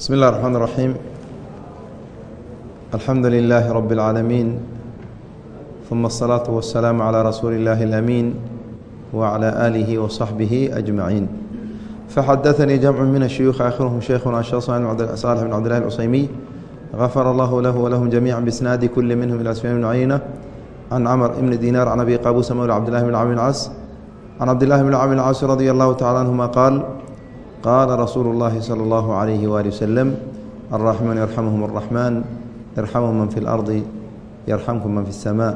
بسم الله الرحمن الرحيم الحمد لله رب العالمين ثم الصلاة والسلام على رسول الله الأمين وعلى آله وصحبه أجمعين فحدثني جمع من الشيوخ آخرهم شيخنا الشيخ صالح بن عبد الله العصيمي غفر الله له ولهم جميعا بإسناد كل منهم إلى سفيان بن عيينة عن عمر بن دينار عن أبي قابوس مولى عبد الله بن عمرو بن العاص عن عبد الله بن عمرو بن العاص رضي الله تعالى عنهما قال qaala rasuulu اllahi salى اllahu عalayhi waali waslem alraxmaan yarxamuhum الraxmaan yarxamuhum man fi اlardi yarxamkum man fi الsma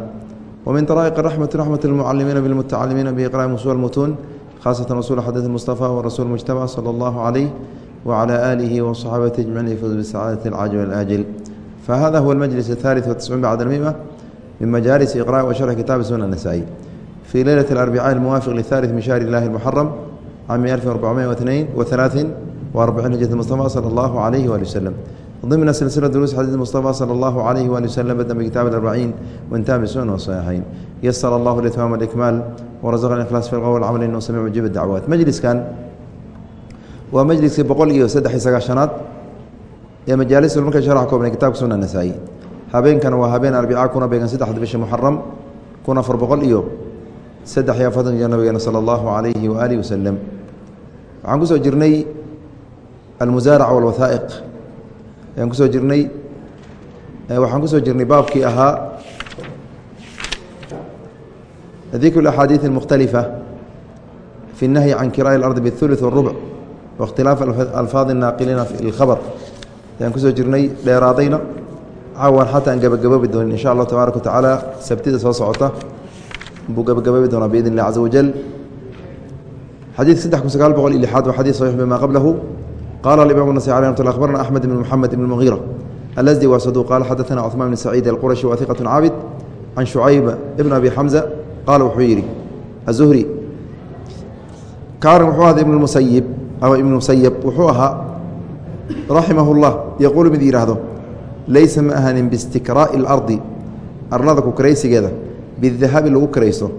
wmin daraa'iq raxmati raxmat اlmucalimiina bilmutacalimiina biiqra'i usul mutuun khaasatan rasul xadiid mustafa warasul mujtaba salى اllahu عalayh wعlى aalihi wصaxaabati ajmaciin yfuz bisacaadati اlcaajil wاlaajil fahada huwa اlmajlis الثaaliث وatiscuun bacd اlmima min majaalis iqraءi wa sharxi kitaabi suna الnasaa-i fii leylati اlarbicaء اlmuwaafiq lihaalث min shahri اllahi اlmuxaram cami alfin arbacmiya watnain wahalaaثin waarbaciin hijrat mustafa sala allahu calayhi waali waslem ضمن سلسلة دروس حديث المصطفى صلى الله عليه وآله وسلم بدأ بكتاب الأربعين وانتهى بالسنة والصحيحين يسر الله الإتمام والإكمال ورزقنا الإخلاص في القول والعمل إنه سميع مجيب الدعوات مجلس كان ومجلس بقول إيه سدح سقاشنات يا مجالس المركز شرح كوبنا كتاب سنة النسائي هابين كان وهابين أربعة كنا بين سدح بش محرم كنا فر بقول إيه سدح يا فضل نبينا صلى الله عليه وآله وسلم waxaan kusoo jirnay almusaarac walwathaa'iq ayaan kusoo jirnay waxaan kusoo jirnay baabkii ahaa dikru اlaxaadiiث اlmukhtalifa fi الnahyi can kiraaءi اlardi bالثuluث wالrubc waاkhtilaaf alfaadi الnaaqiliina fi اlkhabr ayaan kusoo jirnay dheeraadayna caawan xataa aan gabagaboobi doonin in sha allah tabaaraka wa tacaala sabtida soo socota buu gabagaboobi doonaa biidn اllah caza wajal xadيiث sدex kun sagaal boqol iyo لixaad waa xadيث صحيح bma qablahu qala الimaم النasي عليه رحمة ل أخبرna أحmed بن محamed بن المغيرة الأزدي waa صدوq qala xadaثna cثمان بن سعيid الqرشي wa ثiqة caabid can شhucayb بن أbي xمزة qaala wuxuu yidhi الزهري kaarin wuxuu ahda ibn musayib ama ibn musayب wuxuu ahaa raximah الlah yaquul mid yidhaahdo laysa ma ahanin biاstikraaءi الأrضi arlada ku bidahaabi lagu karayso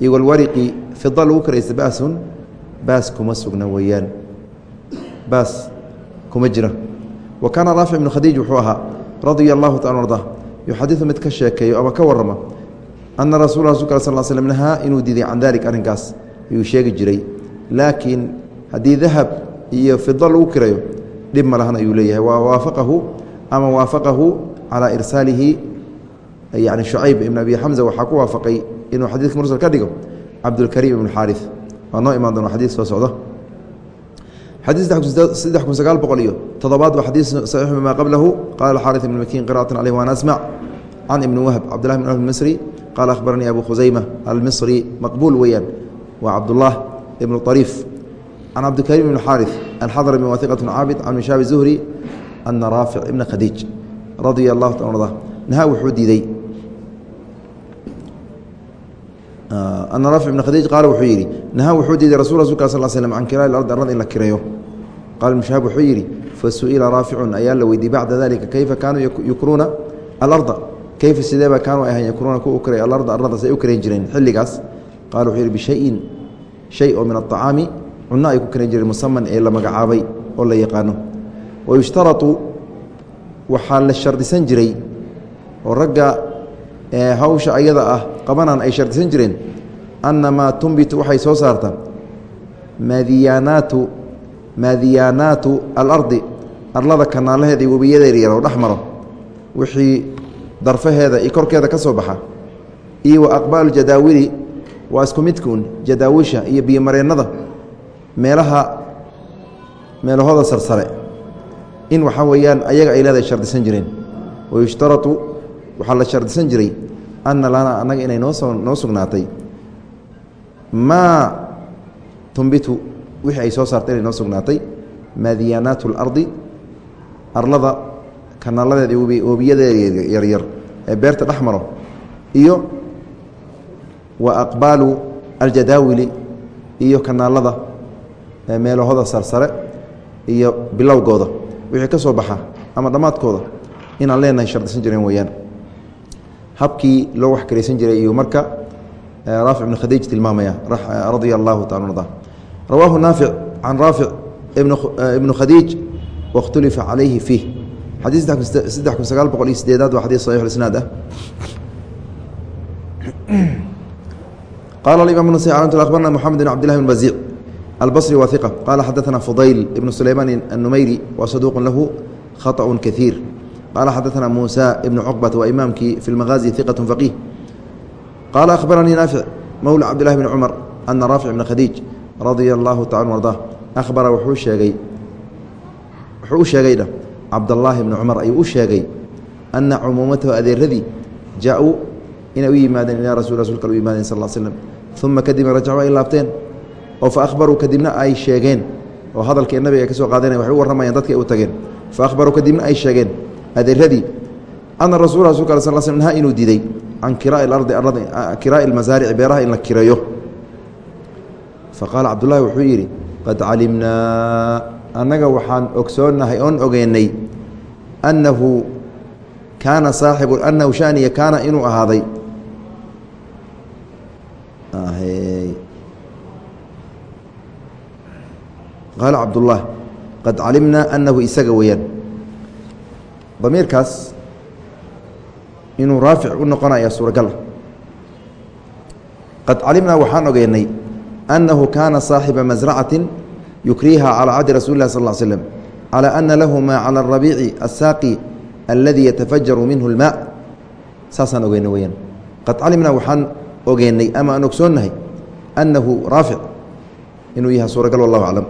iyo walwariqi fida lagu karayso basun baas kuma sugna weyaan baas kuma jira wa kaana raafic ibnu khadiij wuxuu ahaa radia allahu taala arda yuxadiu mid ka sheekeeyo ama ka warama ana rasul rasulk sal l slm nahaa inuu diiday can dalik arrinkaas ayuu sheegi jiray laakiin haddii dahab iyo fido lagu kirayo dhib ma lahan ayuu leeyahay wa waafaqahu ama waafaqahu calaa irsaalihi yani shucayb ibn abi xamza waxaa ku waafaqay inuu xadiidka mursal ka dhigo cabdulkariim ibn xaari waa noo imaan doona xadii soo socda xadii ana raafic ibn khadiij qaala wuxuu yidhi nahaa wuxuu diiday rasul rasulka sal slm can kiraa'i ardi arlada in la kireeyo qaala mushaab wuxuu yidhi fa su'ila raaficun ayaa la weydiiyey bacda dalika kayfa kaanuu yukruuna alarda kayfa sideeba kaanuu ahayn yakruuna ku ukray alarda arladaas ay u karayn jireen xilligaas qaala wuxuu yidhi bishayin shay oo min aطacaami cunno ay ku karayn jireen musaman ee la magacaabay oo la yaqaano wa yushtaratu waxaa la shardisan jiray oo ragga hawsha ayada ah qabanaan ay shardisan jireen anna maa tumbitu waxay soo saarta maadiyaanaatu maadiyaanaatu alardi arlada kanaalaheeda iyo webiyadeeda yar oo dhex maro wixii darfaheeda iyo korkeeda ka soo baxa iyo wa aqbaalu jadaawili waa isku midkuun jadaawisha iyo biyomareennada meelaha meelahooda sarsare. In waxaa weeyaan ayaga ay leedahay shardisan jireen. Wayushtaratu waxaa la shardisan jiray anna lana annaga inay noo sugnaatay maa tumbitu wixii ay soo saartay inay noo sugnaatay maadiyaanaat اlardi arlada kanaaladeeda webiyadeeda yaryar ee beerta dhex maro iyo wa aqbaalu aljadaawili iyo kanaalada meelahooda sarsare iyo bilowgooda. Wixii ka soo baxa ama dhammaadkooda inaan leenahay shardisan jireen weeyaan habkii loo wax karaysan jiray iyo marka raafic ibn khadiij tilmaamaya radia allahu taala arda rawaahu naafic can raafic ibnu khadiij waاkhtulifa calayhi fiih xadii saddex kun sagaal boqol iyo sideedaad waa xadii saxiix isnaad ah qala imam bn abarna mxamed bn cbdillahi bn baziic albصri wa iqa qala xadaثna fudayl ibn sulaymaan الnumayri wa saduuq lahu khaطأ kaثiir qala xadaثna musa ibn cuqbata waa imaamkii fi اlmagaazi iqaة faqiih qala akhbaranii naafic mowla cabdillahi bn cumar ana raafic bn khadiij radia allahu taala arda ahbara wuxuu sheegay wuxuu u sheegaydha cabdallaahi bni cumar ayuu u sheegay ana cumuumatahu adeeradii jaa-uu inay u yimaadeen ilaa rasul rasulka u yimaadeen sal l slm uma kadibna rajacuu ay laabteen oo fa ahbaruu kadibna ay sheegeen oo hadalkii nabiga ay ka soo qaadana waxay u warramayaan dadka ay u tageen fa ahbaruu kadibna ay sheegeen adeeradii ana sl nahaa inuu diiday can kiraa'i almasaarici beeraha in la kireeyo faqaala cabdullaahi wuxuu yidhi qad calimnaa annaga waxaan ogsoonnahay oon ogeynay annahu kaana saaxibu annahu shaniya kaana inuu ahaaday. Qaala cabdullaah qad calimnaa annahu isaga weeyaan damiirkaas inuu raafic u noqonaya suuragal qad calimnaa waxaan ogeynay أنه كان صاaحبa مزرعة يكريهa على cهد رsuل الله صلى اه علي سلم على أن له mا على الربيع الساقي الذي يتفجر منه الماء saasaan ogeyna weyaan qad calimnaa waxaan ogeynay ama aan ogsoonnahay أنahu raafic inuu yahay suuragal والله أعلم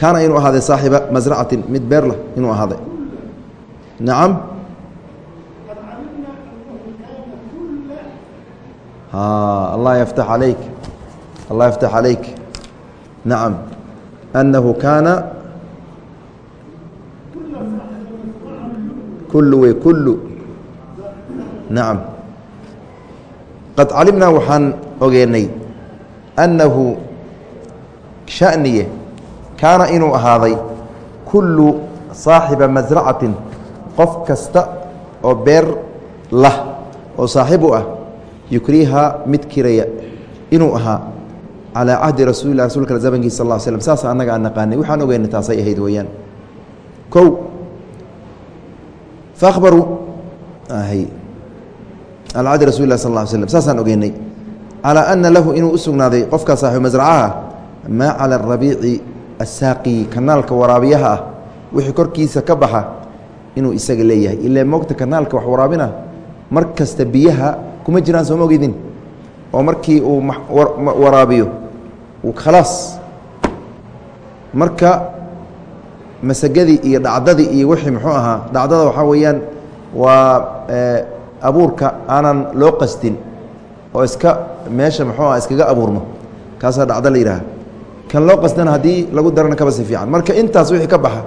kaana inuu ahaaday صaaxiبa مزرعaةi mid beer lah inuu ahaaday nacam allah yaftax alayk allah yaftax calayk nacam annahu kaana kulu wey kulu nacam qad calimnaa waxaan ogeenay annahu shaniye. Kaana inuu ahaaday kulu saaxiba masracatin qof kasta oo beer lah oo saaxiib u ah yukriha mid kiraya inuu ahaa calaa cahdi rasuulilah rsulka zamankiisa sal slam saasa annaga aan naqaanay. Waxaan ogeyna taasay ahayd weyaan o fabaruu calaa cahdi rasulilah sal l slm saasaan ogeynay. Calaa ana lahu inuu u qofkaa saaxiib masracaha maa cala arabiici asaaqi kanaalka waraabiyaha ah wixii korkiisa ka baxa inuu isaga leeyahay. Ilaa moogta kanaalka wax waraabina mar kasta biyaha kuma jiraan sooma ogedin oo markii uu waraabiyo. Khalaas. Marka masagadii iyo dhacdadii iyo wixii muxuu ahaa dhacdada waxaa weeyaan waa abuurka aanan loo qastin oo iska meesha muxuu aha iskaga abuurmo kaasaa dhacdo la yidhaaha. Kan loo qastana haddii lagu darana kaba si fiican. Marka intaas wixii ka baxa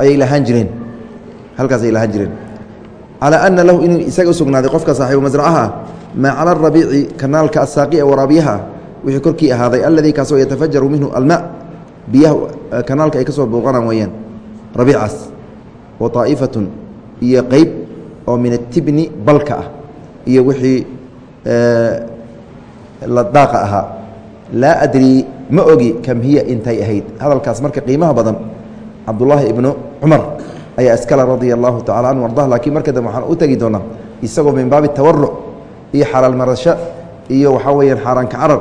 ayay lahaan jireen halkaas ayay lahaan jireen calaa ana lahu inuu isaga u sugnaaday qofka saaxiibu masracaha ah maa cala arabiici kanaalka asaaqi ee waraabiyaha wixii korkii ahaaday alladii kaasoo yatafajaru minhu alma biyaha kanaalka ay ka soo bouqanaan weeyaan rabiicaas wa طaa'ifatun iyo qeyb oo min atibni balka ah iyo wixii la daaqa ahaa. Laa adrii ma ogi kam hiya intay ahayd. Hadalkaas marka qiimaha badan cabdullaahi ibnu cumar ayaa iskale radia allahu tacala anhu ardah laakiin marka dambe waxaan u tegi doonaa isagoo min baabi tawaruc iyo xalaal marasho iyo waxaa weyaan xaaraanka carar.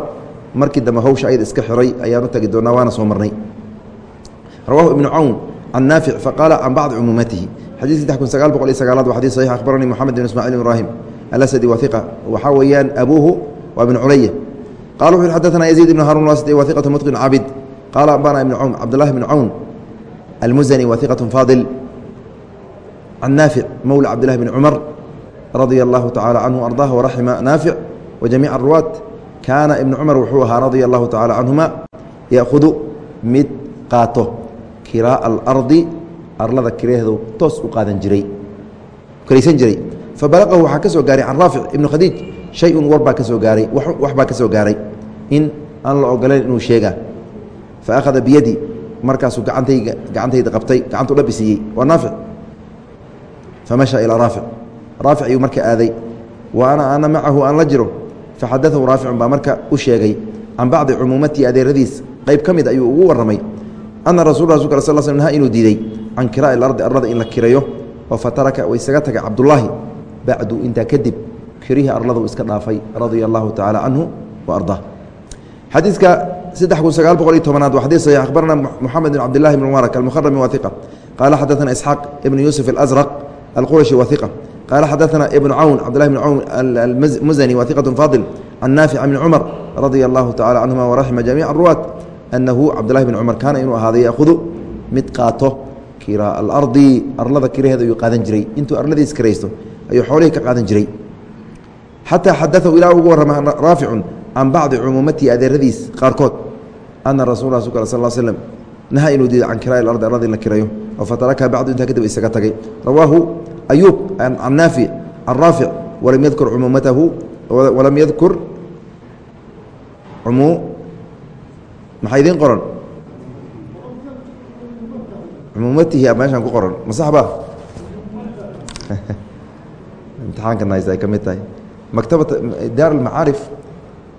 Markii dambe hawsha ayada iska xiray ayaan u tegi doonaa waana soo marnay. Rawahu ibnu cawn can naafic faqaala can bacdi cumuumatihi. Xadii saddex kun sagaal boqol iyo sagaalaad waa xadii saxiix. Akhbaranii moxamed bin ismacil ibrahim alasadi wa iqa waxaa weeyaan abuuhu waa ibn culaya qala wuxu xadana yaziid ibn haarun wasdi wa iqatu mutqin cabid. Qaala ambana ibn cawn cabdullahi bn cawn almuzani wa iqatu faadil can naafic mowla cabdillahi bni cumar radia allahu tacala canhu ardah waraxima naafic wa jamiica aruwaat kaana ibnu cumar wuxuu ahaa radia allahu tacala canhuma ya'hudu mid qaato kiraa'a alardi arlada kiraheedu toos u qaadan jiray kiraysan jiray fabalaqahu waxaa ka soo gaaray can raafic ibnu khadiij shay-un war baa ka soo gaaray wax baa ka soo gaaray in aan la ogolayn inuu sheegaa fa akhada biyadi markaasuu gacantayga gacantayda qabtay gacantuu dhabi siiyey waa naafic famasha ilaa raafic raafic ayuu marka aaday wa ana ana macahu aan la jiro faxadaahu raaficun baa marka u sheegay can bacdi cumuumatii adeeradiis qayb ka mid ayuu ugu warramay ana rasul rasulka sal sl naha inuu diiday can kiraa'i ilardi arlada in la kirayo oo fataraka wa isaga tagay cabdullaahi bacdu intaa kadib kirihii arlada uu iska dhaafay radia allahu tacaala canhu wa ardaa xadiidka saddex kun sagaal boqol iyo tobanaad waa xadis saxiix akhbarana moxamed bin cabdillahi bn mubarak almukharami wa iqa qaala xadaثana isxaaq ibn yuusuf alazraq iqa qaala xadaثana ibnu cawn cabdillahi bn cawn almuzani wa iqat faadil can naafic bni cumar radia allahu tacala canhuma waraxima jamiica aruwaat annahu cabdillahi bn cumar kaana inuu ahaaday yaahudu mid qaato kira alardi arlada kiraheeda ayuu qaadan jiray intuu arladiis kiraysto ayuu xoolihii ka qaadan jiray xataa xadaثahu ilaa ugu warrama raaficun can bacdi cumuumatihi adeeradiis qaarkood ana rasul rasulka sal slm naha inuu diiday can kiraa ardi arlada in la kirayo fatarakaha bacdu intaa kadib isaga tagay. Rawaahu ayuub can naafic can raafic walam yadkur cumuumatahu walam yadkur umuu maxaa idiin qoran? Cumuumatihi meeshaan ku qoran. Ma sax ba imtixaankan ay ka mid tahay. Maktabata daar almacaarif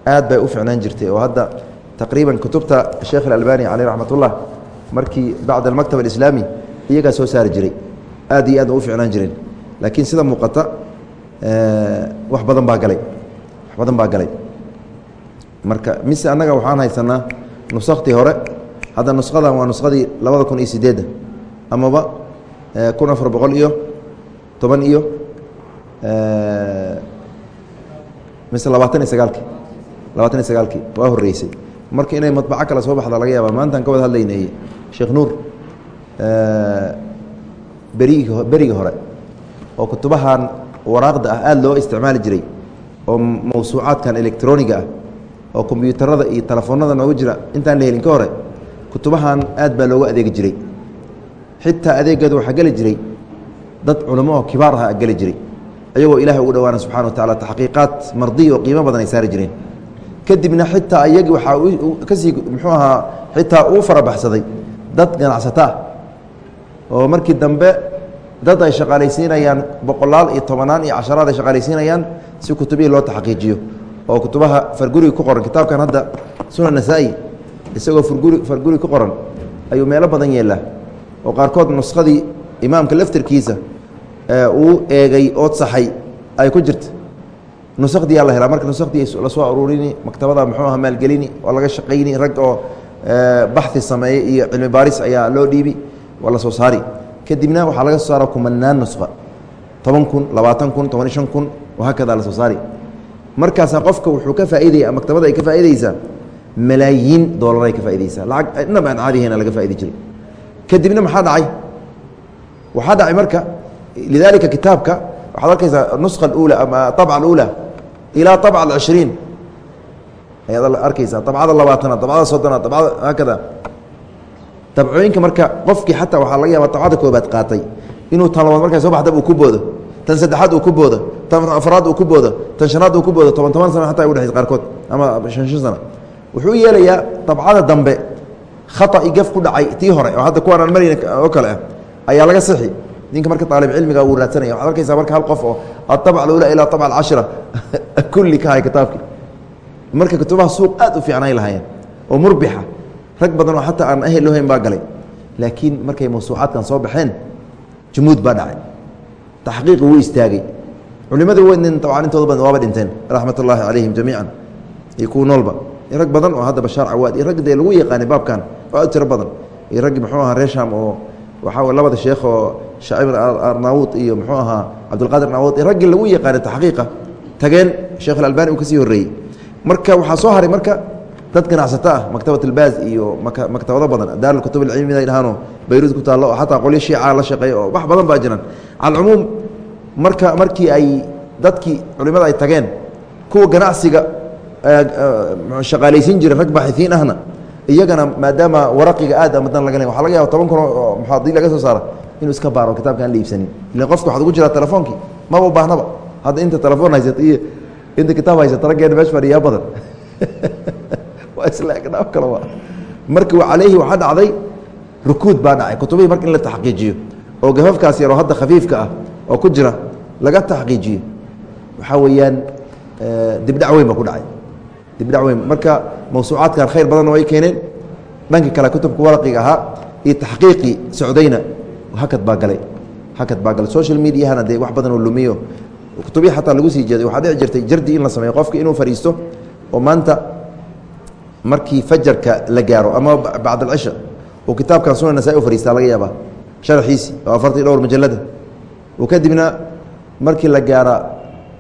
aad bay u ficnaan jirtay oo hadda taqriiban kutubta sheekh alalbani caleyh raxmat markii bacd almaktab alislaami iyagaa soo saari jiray. Aad iyo aad ba u ficnaan jireen laakiin sida muuqata wax badan baa galay. Wax badan baa galay. Marka mise annaga waxaan haysanaa nusaktii hore. Hadda nushadan waa nuskhadii labada kun iyo sideedda amaba kun afar boqol iyo toban iyo mise labaatan iyo sagaalkii labaatan iyo sagaalkii waa horeysay marka inay madbaco kale soo baxda laga yaaba maantaan ka wada hadlaynay sheekh nuur berigi berigii hore oo kutubahan waraaqda ah aada loo isticmaali jiray oo mawsuucaadkan electroniga ah oo kombyuutarada iyo telefoonada noogu jira intaan la helin ka hore kutubahan aad baa loogu adeegi jiray. Xitaa adeegeedu waxaa geli jiray dad culamo oo kibaar aha geli jiray ayagoo ilahay ugu dhawaana subxana wa tacala taxqiiqaad mardiya oo qiimo badan ay saari jireen. Kadibna xitaa iyagii waxaa ka sii muxuu ahaa xitaa uu farabaxsaday dad ganacsato ah oo markii dambe dad ay shaqaalaysiinayaan boqolaal iyo tobanaan iyo casharaad ay shaqaalaysiinayaan si kutubihii loo taxqiijiyo. Oo kutubaha farguriga ku qoran kitaabkan hadda sunan nasaa-i isagoo farguri farguri ku qoran ayuu meelo badan yeelaa. Oo qaarkood nuskadii imaamka laftirkiisa uu eegay ood saxay ay ku jirta. Nusakdiyaa la helaa. Marka nusakdii la soo aruurini maktabada muxuu aha maalgelini oo laga shaqayni rag oo baxi sameeyey iyo cilmi baaris ayaa loo dhiibi waa la soo saari kadibna waxaa laga soo saara kumanaan nusqa toban kun labaatan kun toban shan kun wahaakada la soo saari markaasa qofka wuxuu ka faaidaya maktabada ay ka faaideysaa malaayiin doolaray ka faideysaa laag inaba aan caadihayn laga faaidi jiray kadibna maxaa dhacay? Waxaa dhacay marka lidaalika kitaabka waxaad arkaysaa nusa uula ama abca uula ilaa abca alcishriin ayaad arkaysaa abcada labaatanaad abcada soddonaad abcada haakada dabcooyinka marka qofkii xataa waxaa laga yaaba abcada koobaad qaatay. Inuu tan labaad markay soo baxdaba uu ku boodo. Tan saddexaad uu ku boodo. Tan afraad uu ku boodo. Tan shanaad uu ku boodo. Toban toban sana xata ay udhexaysa qaarkood ama shan sana. Wuxuu yeelayaa dabcada dambe khaطa'i gaf ku dhacay tii hore oo hadda kuwaan aan marayna oo kale ah ayaa laga sixi ninka marka aalib cilmiga uu raadsanaya waxad arkaysaa marka hal qof oo aabc alula ilaa abc alcashra kulli ka hay kitaabki marka kutubaha suuq aad u fiican ay lahaayeen oo murbixa rag badan oo xataa aan ahel lohayn baa galay. Laakiin markay mawsuucaadkan soo baxeen jumuud baa dhacay. Taxqiiqi wuu istaagay. Culimadii weyn tabcan intooda badan waaba dhinteen raxmat ullaahi calayhim jamiican. Iyo kuwa noolba. Iyo rag badan oo hadda bashaar cawaad iyo rag dee lagu yaqaanay baabkan oo aad tiro badan. Iyo raggi muxuu ahaa reesham oo waxaa labada sheekh oo shacib arnaawud iyo muxuu ahaa cabdulqaadir arnaawud iyo raggii lagu yaqaanay taxqiiqa tageen sheekh alalbani uu ka sii horreeyey marka waxaa soo haray marka dad ganacsato ah maktabat albaaz iyo maktabado badan daar kutub alcilmi ay dhahaanoo bayruud ku taallo oo xataa qolyo shiica la shaqeeya oo wax badan baa jiraan calcumuum marka markii ay dadkii culimada ay tageen kuwa ganacsiga shaqaalaysiin jiray rag baaxiiin ahna iyagana maadaama waraqiga aad amadan laga waa laga yaba toban kun oo muxaadii laga soo saara inuu iska baaro kitabka aan la iibsanin. Ila qofka waxad ugu jiraa telefoonkii maba baahnaba hadda inta telefoon haysata iyo inta kitaab haysata raggeena meesh fadhiyaa badan waa isla egdhaaf kale waa marka caleyhi waxaa dhacday rukuud baa dhacay kutubihii marka in la taxqiijiyo oo gafafkaas yaroo hadda khafiifka ah oo ku jira laga taxqiijiyo waxaa weeyaan dibdhac weyn baa ku dhacay dibdhac weyn marka mawsuucaadkan khayr badanna way keeneen dhanka kale kutubka waraqiga ahaa iyo taxqiiqii socdayna hakad baa galay hakad baa galay social mediahana dee wax badan oo lumiyo kutubihi xataa lagu sii jeeday waxaa dhici jirtay jardi in la sameeyo qofka inuu fadhiisto oo maanta markii fajarka la gaaro ama bacd alcisha uu kitaabkan suna nasaa u fadhiistaa laga yaabaa sharaxiisi oo afartii dhowr majalada uu kadibna markii la gaara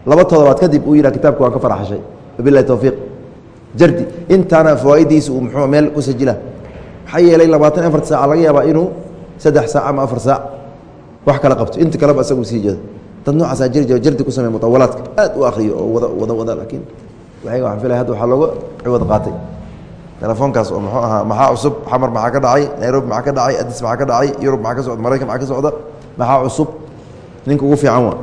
laba todobaad kadib uu yidhah kitabka waan ka faraxashay. Wabilahi towfiiq jardi intaana fawaaiddiisa uu muxuu meel ku sajila. Maxaa yeelay labaatan afar saaca laga yaabaa inuu saddex saac ama afar saac wax kala qabto. Inta kaleba isagu sii jeedo dad noocaasaa jiri jiro jardi ku samey mutawalaadka aad u akriyo oo wada wada wada laakiin waay waan filay hadda waxaa looga ciwad qaatay. Telefoonkaas oo muxuu ahaa maxaa cusub? Xamar maxaa ka dhacay? Nairobi maxaa ka dhacay? Adis maxaa ka dhacay? Yurub maxaa ka socda? Maraykan maxaa ka socda? Maxaa cusub? Ninka ugu fiican waa.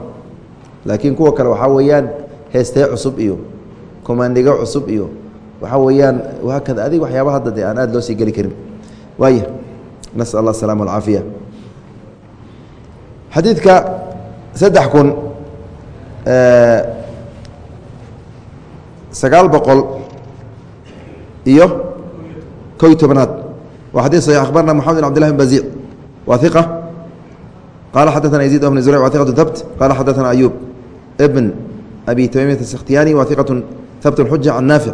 Laakiin kuwa kale waxaa weeyaan heestee cusub iyo komandigo cusub iyo waxaa weeyaan hakada adig waxyaaba hadda de aan aad loo sii geli karin. Waaya nasal allah asalama alcaafiya xadiidka saddex kun sagaal boqol iyo ko iyo tobanaad waa xadيث صحيح أخبرنا محمد بن عبد الله بن بزيع wa ثقة قال xدثنا يزيد بن زريع wa ثقة ثبت قال xدثنا أيوب بن أبي تميمة السkhtياني wa ثقة ثبت الحجة عن نافع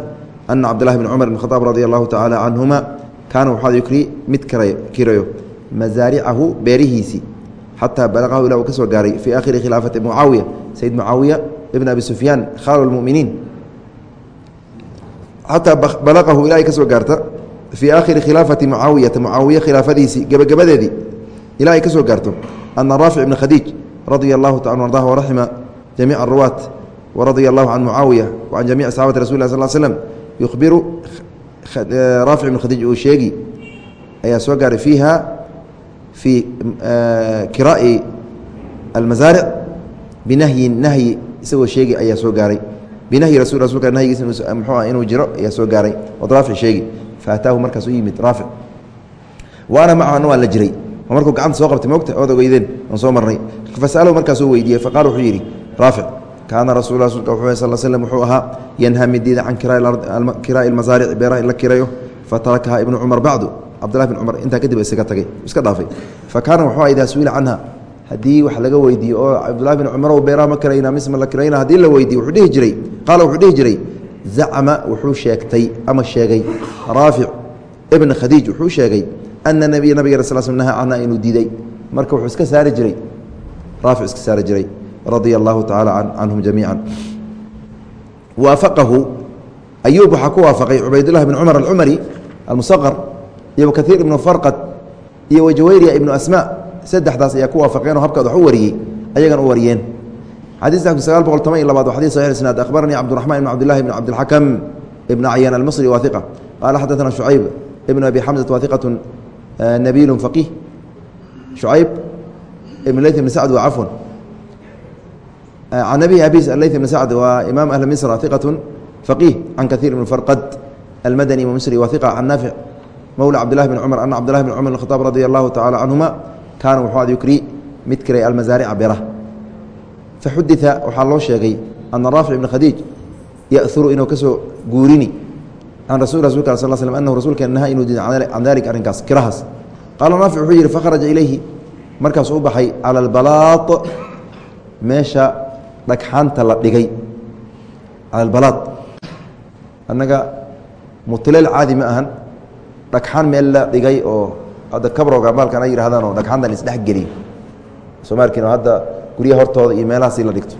أن عبد الله بن cمر بن خطاب رضي الله تعالى عنهما kaana waxaa yukri mid kirayo masaaricahu beerihiisii xataa balaqahu ila uu ka soo gaaray fii akhiri khilaafati mucaawiya sayid mucaawiya ibn abi sufyaan khaalu lmuminiin xataa balaqahu ilaa ay ka gaarta fii aakhiri khilaafati mucaawiyata mucaawiya khilaafadiisii gebagabadeedii ilaa ay ka gaarto ana raafic ibn khadiij radia allahu taala ardah waraxima jamiica aruwaat waradia allahu can mucaawiya wa can jamici saxaabati rasul lah sal slm yukhbiru raafic ibn khadiij uu sheegi ayaa soo gaaray fiiha fii kiraa'i almasaaric binahyin nahyi isagoo sheegi ayaa soo gaaray. Rasul rasulka nahyigiisa muxuu ah inuu jiro ayaa soo gaaray. Ood raafic sheegi faataahu markaas u yimid raafic wa ana macahu ana waan la jiray. Oo markuu gacanta soo qabtay moogta ood ogeydeen aan soo marnay. Fasalahu markaasuu weydiiyey faqala wuxuu yidhi raafic kaana rasul rasulka wuxuu sal slm wuxuu ahaa yanhaa midiida can kiraa'i masaaric beeraha in la kirayo fatarakaha ibnu cumar bacdu cabdillahi bin cumar intaa kadib isaga tagay iska dhaafay. Fa kaana wuxuu idaa suila canha haddii wax laga weydiiyo oo cabdullahi bin cumarow beeraha ma kirayna misma la kirayna haddii la weydiiyo wuxuu dhihi jiray qaala wuxuu dhihi jiray zacma wuxuu sheegtay ama sheegay raafic ibn khadiij wuxuu sheegay ana nabiya nabiga sal sl naha canha inuu diiday. Marka wuxuu iska saari jiray raafic iska saari jiray radia allahu tacaala canhum jamiica waafaqahu ayuub waxaa ku waafaqay cubaydullahi bn cumar alcumari almusaqar iyo kaiir ibnu farqad iyo wajawayriya ibnu asma saddexdaas ayaa ku waafaqeen oo habkaad wax u wariyey ayagan u wariyeen. Xadiiska sagaal boqol toban iyo labaad waa xadis saxix isnaad. Akhbaranii cabdiraxmaan ibn cabdillahi ibn cabdilxakam ibn cayaan almasri waa iqa qaala xadaثana shucayb ibn abi xamsat waa iqatu nabiilu faqiih shucayb ibn leyt ibn sacd waa cafwan can abi abis aleyt bn sacd waa imaam ahli misr iqaة faqiih can kahiir bn farqad almadani misri wa iqa can naafic mowla cabdillahi bn cumar ana cabdillahi bn cumar khaaab radi allahu tacala canhuma kaana wuxuu ad yukri mid kiray almasaarica bera faxudita waxaa loo sheegay ana raafic ibn khadiij ya'uru inuu ka guurini can rasul rasulka sal slm anahu rasuulka naha inuu diiday can dalika arrinkaas kirahaas qaala naafic wuxuu yihi fakharaja ilayhi. Markaasuu u baxay cala albalaad meesha dhagxaanta la dhigay. Cala albalaad annaga mutileel caadi ma ahan dhagxaan meel la dhigay oo hadda kabroga maalkan ay yihahdaan oo dhagxaantan isdhexgeliyo soomaalkiina hadda guryaha hortooda iyo meelahaasi la dhigto.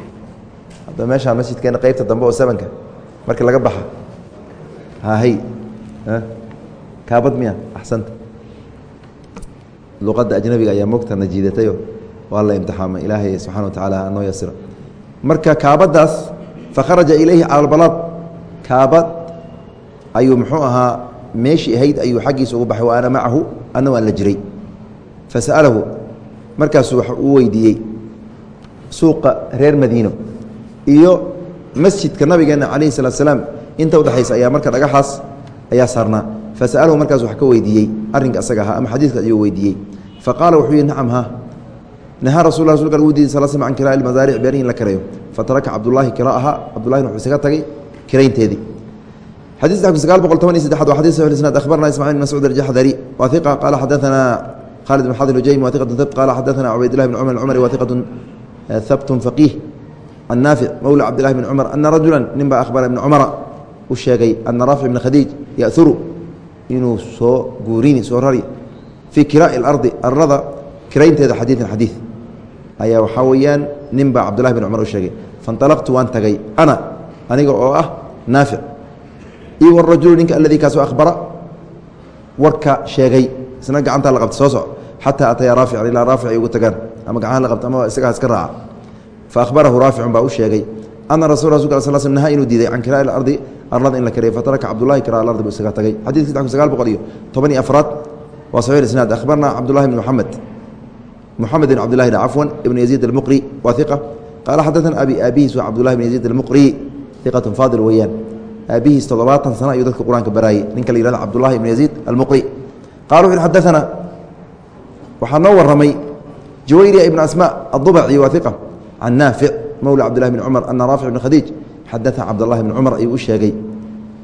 Hadda meeshaan masjidkeena qeybta dambe oo sabanka markii laga baxa. Hahay kaabad miya axsanta. Luqadda ajnabiga ayaa mogtana jiidatayo waa la imtixaamay. Ilaahay subxana wa tacaala anoo yasira marka kaabadaas fakharaja ilayhi cala kaabad ayuu muxuu ahaa meeshii ahayd ayuu xaggiisa ugu baxay wa macahu? Ana waan la jiray. Fasa'alahu markaasuu wax uu weydiiyey suuqa reer madiino iyo masjidka nabigeena calayhi salaat slaam inta udhexaysa ayaa marka dhagaxaas ayaa saarnaa. Fasa'alahu markaas wax ka weydiiyey arrinka asaga ahaa ama xadiiska ayuu weydiiyey. Faqaala wuxuu yihi nacam ha. Nahaa rasul rasulka lagu diiday sal sl can kiraa masaaric in la kirayo fataraka cabdullaahi kiraaha cabdullahina wuxuu isaga tagay kiraynteedii xadiiska sagaal boqol toban iyo saddexaad waa xadis isnaad akhbarna ismacil bin mascuud aljaxdari wa iqa qaala xadaثana khaalid bn xadin ujaymi wa iqatu habt qaala xadaثana cubaydillahi bn cumar cumari wa iqatu habtun faqiih can naafic mowla cabdillahi bn cumar ana rajula nin baa akhbara ibna cumara u sheegay ana raafic bna khadiij ya'uru inuu soo guurini soo rari fii kiraa'i اlardi arlada kiraynteeda xadiidan xadiid ayaa waxaa weeyaan nin baa cabdullahi bin cumar u sheegay fainطalaqtu waan tagay ana aniga oo ah naafic iyo ninka aladii kaasoo ahbara warka sheegay. Isna gacantaa la qabta soo soc xataa ataya raafican ilaa raafic ay ugu tagaan. Ama gacaha la qabta ama isagaha iska raaca. Fa raaficun baa u sheegay ana rasul rasulk sal sl nahaa inuu diiday can kiraa'i ardi arlada in la kariyo fataraka cabdullahi kiraa alardi buu isaga tagay. Xadidka saddex kun sagaal boqol iyo toban iyo afraad waa saxiix isnaad. Akhbarnaa cabdullahi bn muxamed muxamed bn cabdillahid cafwan ibn yaziid almuqri waa iqa qaala xadaana abi aabihiis waa cabdullahi bn yaziid almuqri iqatun faadil weeyaan aabihiis toddobaatan sano ayuu dadka qur'aanka baraayey ninka la yihahdo cabdullahi ibnu yaziid almuqri. Qaala wuxu xadaanaa waxaa noo warramay jawayriya ibn asmaa adubaci waa iqa can naafic mowla cabdillahi bni cumar ana raafic ibn khadiij xadaaa cabdulahi bni cumar ayuu u sheegay.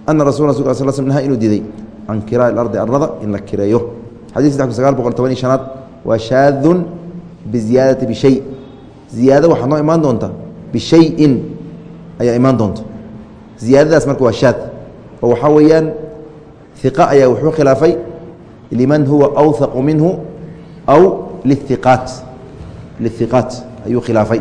Ana rasula rasul sal sl nahaa inuu diiday can kiraa'i ilardi arlada in la kireeyo. Xadiis saddex kun sagaal boqol toban iyo shanaad. Waa shaadun biziyaadati bishay ziyaado waxaa noo imaan doonta? Bishayin ayaa imaan doonta ziyaadadaas marka waa shaad. Oo waxaa weeyaan iqa ayaa wuxuu khilaafay liman huwa awhaqu minhu aw liiqaat liiqaat ayuu khilaafay.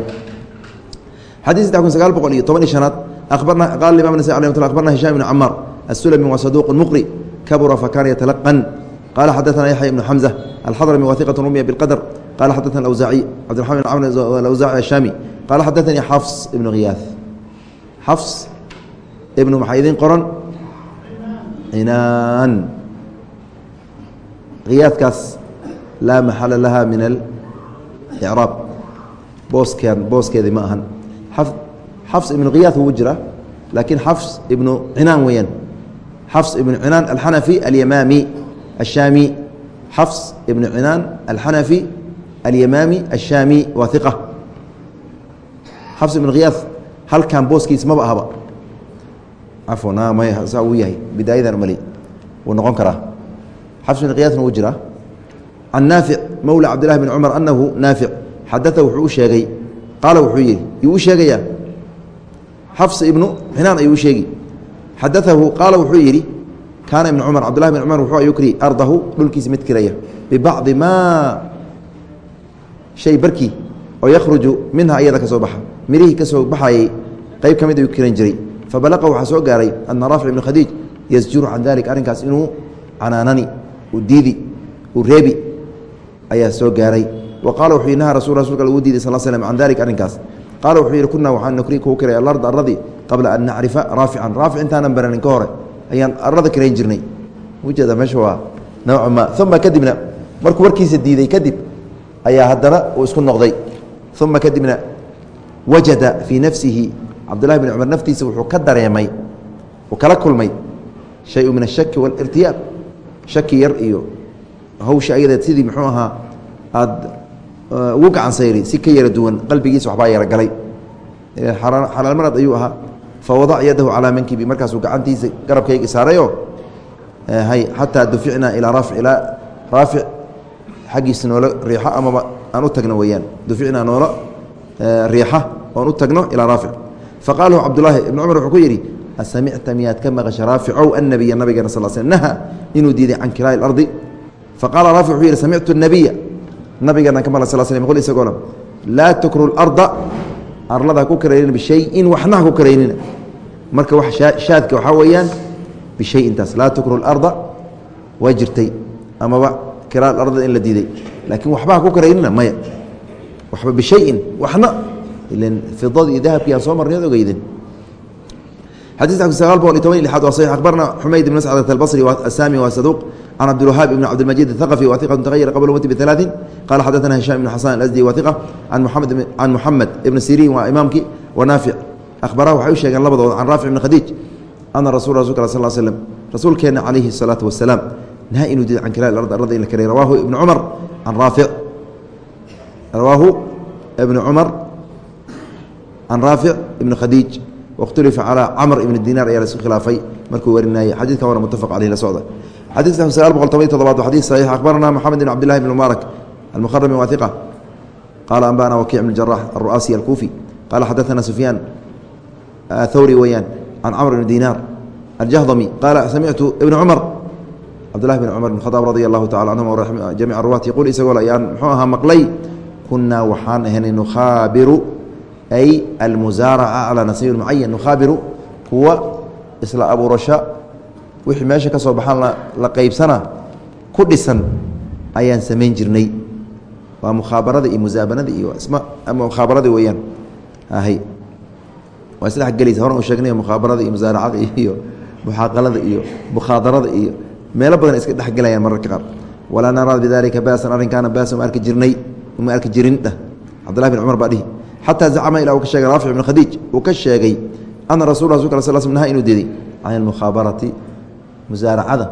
Xadii saddex kun sagaal boqol iyo toban iyo shanaad abarna qala imam nas abarna hisham ibn camaar asulami wa saduuqu muqri kabura fakana yatalaqan. Qala xadaana yaxya ibnu xamza alxadrami wahiqat rumiya biاlqadr qala xadaana awsaaciy cabdiraman awsaaci ashaami qala xadaanii xafs ibnu hiyaa xafs ibn waxaa idin qoran. Cinaan. Qiyaadkaas laa maxala laha min alcraab booskan booskeedii ma ahan. Xafs ibnu qiyaad wuu jira laakiin xafs ibnu cinaan weeyaan. Xafs ibnu cinaan alxanafi alyamaami ashaami xafs ibnu cinaan alxanafi alyamaami ashaami waa iqa xafs ibnu khiyaad halkan booskiis maba ahba may saa uu yahay. Bidaayadan mali wuu noqon karaa. Xafs ibn khiyaasna wuu jiraa can naafic mowla cabdillahi bn cumar anahu naafic xadaa wuxuu u sheegay. Qaala wuxuu yihi yuu u sheegayaa? Xafs ibnu xinaan ayuu u sheegi xadaahu qaala wuxuu yidhi kaana ibn cumar cabdillahi bn cumar wuxuu yukri ardahu dhulkiisa mid kiraya bibacdi ma shay barkii oo yakhruju minha iyada ka soo baxa. Mirihii ka soo baxayay qayb ka mid ayuu kiran jiray fabalaqa waxaa soo gaaray ana raafic ibn khadiij yasjuru can dalik arrinkaas inuu canaanani uu diidi uu reebi ayaa soo gaaray wa qaala wuxuu naha rasul rasulka lagu diiday sal slm can dalik arrinkaas qaala wuxuu yidhi kunaa waxaan nukri kugu kiray alarda arladii qabla an nacrifa raafican raafic intaanan baranin ka hore ayaan arlada kirayn jirnay ujeeda meesha waa nawca ma uma kadibna markuu warkiisa diiday kadib ayaa haddana uu isku noqday uma kadibna wajada fii nafsihi cabdullahi bn cumar naftiisa wuxuu ka dareemay uu kala kulmay shayu min ashaki wاlirtiyaab shaki yar iyo hawsha ayadeed sidii muxuu ahaa aada ugu gacansayri si ka yara duwan qalbigiisa waxbaa yara galay. Xalaal marad ayuu ahaa fawadac yadahu calaa mankibi. Markaasuu gacantiisa garabkayga saarayo hay xataa duficnaa ilaa raafic ilaa raafic xaggiisa noola riixo amaba aan u tagno weyaan duficnaa noola riixa oon u tagno ilaa raafic faqaa lahu cabdulaahi ibn cumar wuxuu ku yidhi asamicta miyaad ka maqasha raaficow annabiya nabigeena sal sl naha inuu diiday can kiraa lardi faqaala raafic wuxuu yidhi samictu nabiya nabigeena ka maqla sal sl ql isagoo la laa tukru larda arlada ku karaynina bishayin waxna ku karaynina marka wax shaadka waxaa weeyaan bishayintaas laa tukru larda waa jirtay amaba kiraa arda in la diiday laakiin waxba ku karaynina maya. Waba bishayin waxna idadii dahabki aan soo marnay ogeyden xadiiska sagaal boqol iyo toban iyo lixaad waa saxiix. Akhbarna xumayd ibn sacd albasri asaami waa saduuq can cabdilwahaab ibn cabdilmajiid athaqafi wa iqatu mutahayira qabla mowti bialaain qaala xadaana hishaam ibn xasan alasdi wa iqa can muxamed ibn siriin waa imaamkii wa naafic ahbaraha waxay u sheegeen labadood can raafic ibn khadiij ana rasul rasulk al sal slm rasuulkeenna calayhi الsalaatu wasalaam naha inuu diid can kilaal ard arada in la karey rawaahu ibn cumar can raafic rawaahu ibn cumar can raafic ibn khadiij wakhtulifa calaa camr ibn dinaar ayaa la isku khilaafay markuu warinayey xadiidkan waana mutafaq caleyh la socda xadiidka sagaal boqol toban iyo todobaad waa xadiid saxiix akhbaranaa moxamed ibn cabdillahi ibn mubaarak almuharami wahiqa qaala anba'ana wakiic ibn jarax alru'aasi alkuufi qaala xadaana sufyaan thawri weeyaan can camr ibn dinaar aljahdami qaala samictu ibna cumar cabdulahi bn cumar ibn khadaab radia allahu tacala canhum jamiica ruwaat yaquul isagoo l ayaan muxuu ahaa maqlay kunaa waxaan ahaynay nukhaabiru ay almusaaraca calى nasiib mucayan nukhaabiru kuwa isla abuurasho wixii meesha ka soo baxaan la qaybsana ku dhisan ayaan samayn jirnay waa mukhaabarada iyo musaabanada iyo isma mukhaabarada weeyaan ahy waa isdhex gelaysa horan u sheegnay mukhaabarada iyo musaaracada iyo muxaaqalada iyo mukhaadarada iyo meelo badan iska dhexgelayaan mararka qaar walaa naraa bidalika baasan arrinkaana baasan ma arki jirnay ma arki jirin dheh cabdullahi bin cumar baa dhihi xataa zacama ilaa uu ka sheegay raafic ibn khadiij uu ka sheegay ana rasul rasulka sal sl nahaa inuu diiday can almukhaabarati musaaracada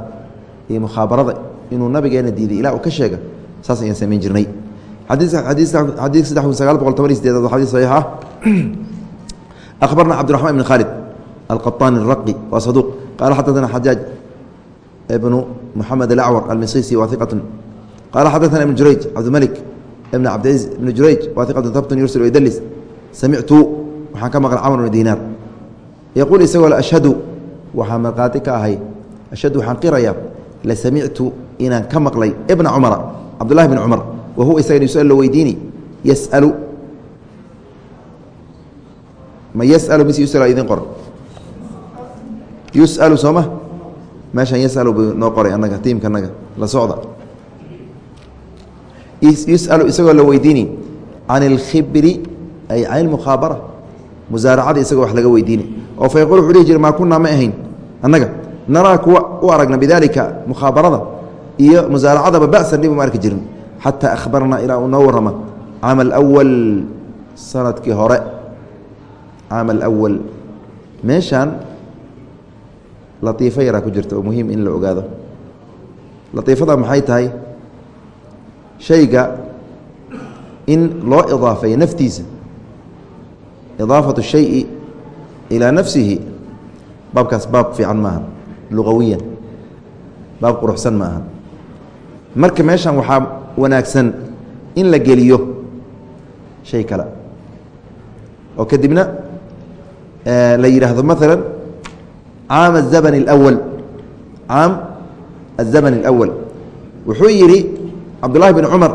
iyo mukhaabarada inuu nabigeena diiday ilaa uu ka sheega saas ayaan samayn jirnay xadiid saddex kun sagaal boqol toban iyo sideedaad waa xadii akhbarna cabdiraxmaan ibn khaalid alqaطaani alraqi waa saduuq qaala xadaana xajaaj ibnu moxamed alacwar almisisi waa iqatun qaala xadaana ibn jurayj cabdimalik ibn cabdiiz ibn jurayj habtun yursil idlis samictu waxaan ka maqlay camr bn dinaar. Yaquul isagoo ashhadu waxaa markhaati ka ahay. Ashhadu waxaan qirayaa la samictu inaan ka maqlay ibna cumara cabdullahi bn cumar wa huwa isaga yusal lo weydiini yasalu. Ma yasalu mise yusal idin qoran yusalu sooma? Meeshaan yasalu buu noo qoray annaga tiimka annaga la socda yusalu isagoo la weydiini can اlkhibri ay can ilmukhaabara musaaracada isagoo wax laga weydiini. Oo fa yaqul wuxuu dhihi jira maa kunaa ma ahayn. Annaga naraa kuwa u aragna bidaalika mukhaabarada iyo musaaracadaba ba'san dhib uma arki jirin xataa akhbarnaa ilaa uu noo warrama caama alawal sannadkii hore. Caama alawal meeshaan latiifo yaraa ku jirta oo muhiim in la ogaado. Latiifada maxay tahay shayga in loo idaafeeyo naftiisa idaafatu shayi ilaa nafsihi baabkaas baab fiican maaha luqawiyan baab quruxsan ma aha marka meeshan waxaa wanaagsan in la geliyo shay kale oo kadibna la yidhaahdo maala caam الزabn اأwل caam الزabn الأwل wuxuu yidhi cabdالlahi بn cumar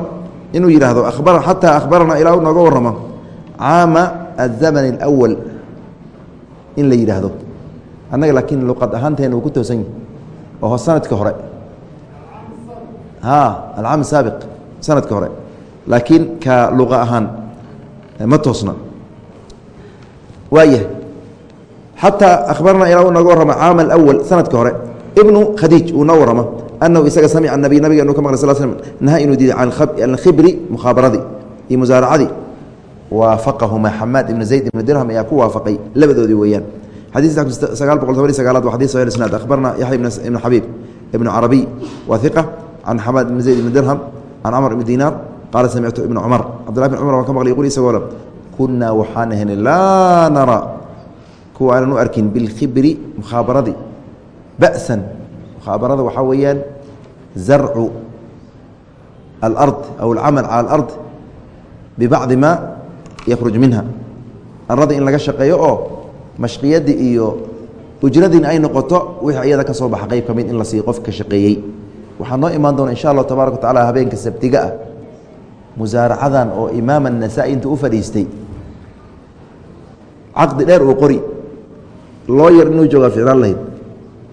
inuu yidhaahdo xataa akhbarana ilaa nooga warramo caama الزabn الأwل in la yidhaahdo annaga laakiin luqad ahaanteena uu ku toosan yahi oo sanadka hore alcaam saabiq sanadka hore laakiin ka luqa ahaan ma toosna waayahay xataa akhbarna ilaa uu nooga warramo caama alawal sanadka hore ibnu khadiij uu noo warramo anahu isaga samica nabiy nabiga inuu ka maqlay sal naha inuu diiday can alkhibri mukhaabaradii iyo musaaracadii waafaqahuma xamaad ibnu zayd ibnu dirham ayaa ku waafaqay labadoodii weeyaan xadii sagaal boqol toban sagaalaad waa xadii sahih isnaad akhbarna yaxya ibnu xabiib ibnu carabiy waa iqa can xamaad ibn zayd ibn dirham can camr ibn dinaar qaala samictu ibna cumar cabdulahi bn cumar waan ka maqlay yqul isagoo kunaa waxaan ahaynay laa nara kuwa aanan u arkin bilkhibri mukhaabaradii ba'san mukhaabarada waxaa weeyaan zarcu alard aw alcamal cala alard bibacdi ma yakhruj minha. Arada in laga shaqeeyo oo mashqiyadii iyo ujradiina ay noqoto wixii iyada ka soo baxa qayb ka mid in la qofka shaqeeyey. Waxaa noo imaan doona insha allahu tabaaraka wa habeenka sabtiga ah musaaracadan oo imaam annasaa-i intuu u fadhiistay. Caqdi dheer uu qori loo yar inuu joogaa ficlaan lahayd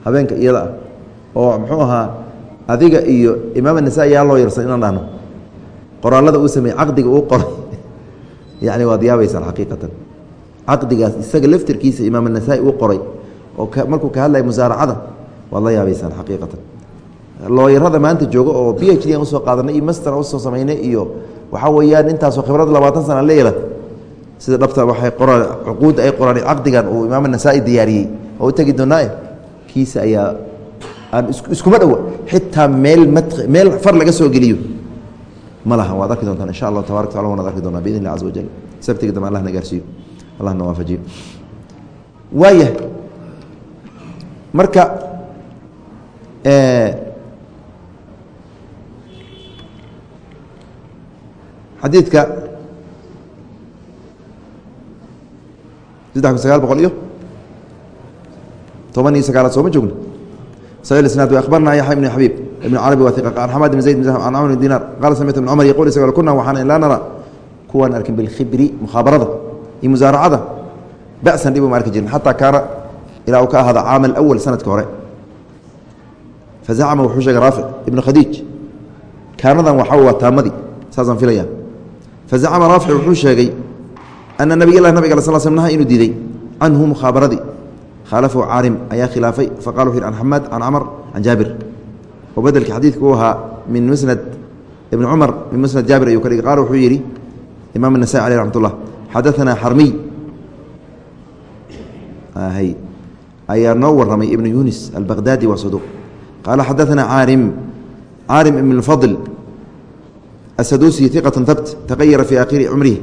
habeenka iyada ah oo muxuu ahaa adiga iyo imaam anasa-i yaa loo yarsan inaan dhahno. Qoraalada uu sameeyey caqdiga uu qoray. Yani waad yaabaysaan xaqiiqatan. Caqdigaas isaga laftirkiisa imaam anasa-i uu qoray oo markuu ka hadlaya musaaracada waad la yaabaysaan xaqiiqatan. Looyarada maanta jooga oo b h d aan u soo qaadanay iyo master u soo samaynay iyo waxaa weeyaan intaasoo khibrad labaatan sana leela sida dhabta waay qoraan cuquudda ay qoraan caqdigan uu imaam anasa-i diyaariyey. Oo u tegi doonaa kiisa ayaa iskuma dhowa xitaa meel meel far laga soo geliyo. Ma waad arki doontaan insha allah tabarak taala waan arki doonaa bidn caza wajal sabtiga dambe allah na gaarsiiyo. Allah na waafajiyo. Waayah marka xadiidka saddex kun sagaal boqol iyo toban iyo sagaalaad sooma joogno? Akhbarna yaxya ibn xabiib ibn carabi waa iqa an xamaad ibn zayd an camr ibn dinar qala samictu ibn cumar yaqul isagoo kuna waxaan laa nara kuwaan arkin bilkhibri mukhaabarada iyo musaaracada ba'san dhib uma arki jirin xataa kaana ilaa uu ka ahaada caama alawal sanadka hore fazacama wuxuu sheegay raafic ibnu khadiij kaanadan waxaa waa taamadii saasaan filaya fazacama raafic wuxuu sheegay ana nabiy lah nabig al sl sl naha inuu diiday canhu mukhaabaradii khalafahu caarim ayaa khilaafay faqala wuxu yhi can xamaad can camar can jaabir oo bedelkii xadiidku uu ahaa min musnad ibni cumar min musnad jaabir ayuu ka dhigay qaala wuxuu yidhi imaam anasai aleh raxmat xadaanaa xarmiy ayaa noo waramay ibnu yunis albaqdaadi waa saduuq qaala xadaanaa caarim caarim ibn lfadl asaduusi iqatan tabt taqayara fii akhiri cumrihi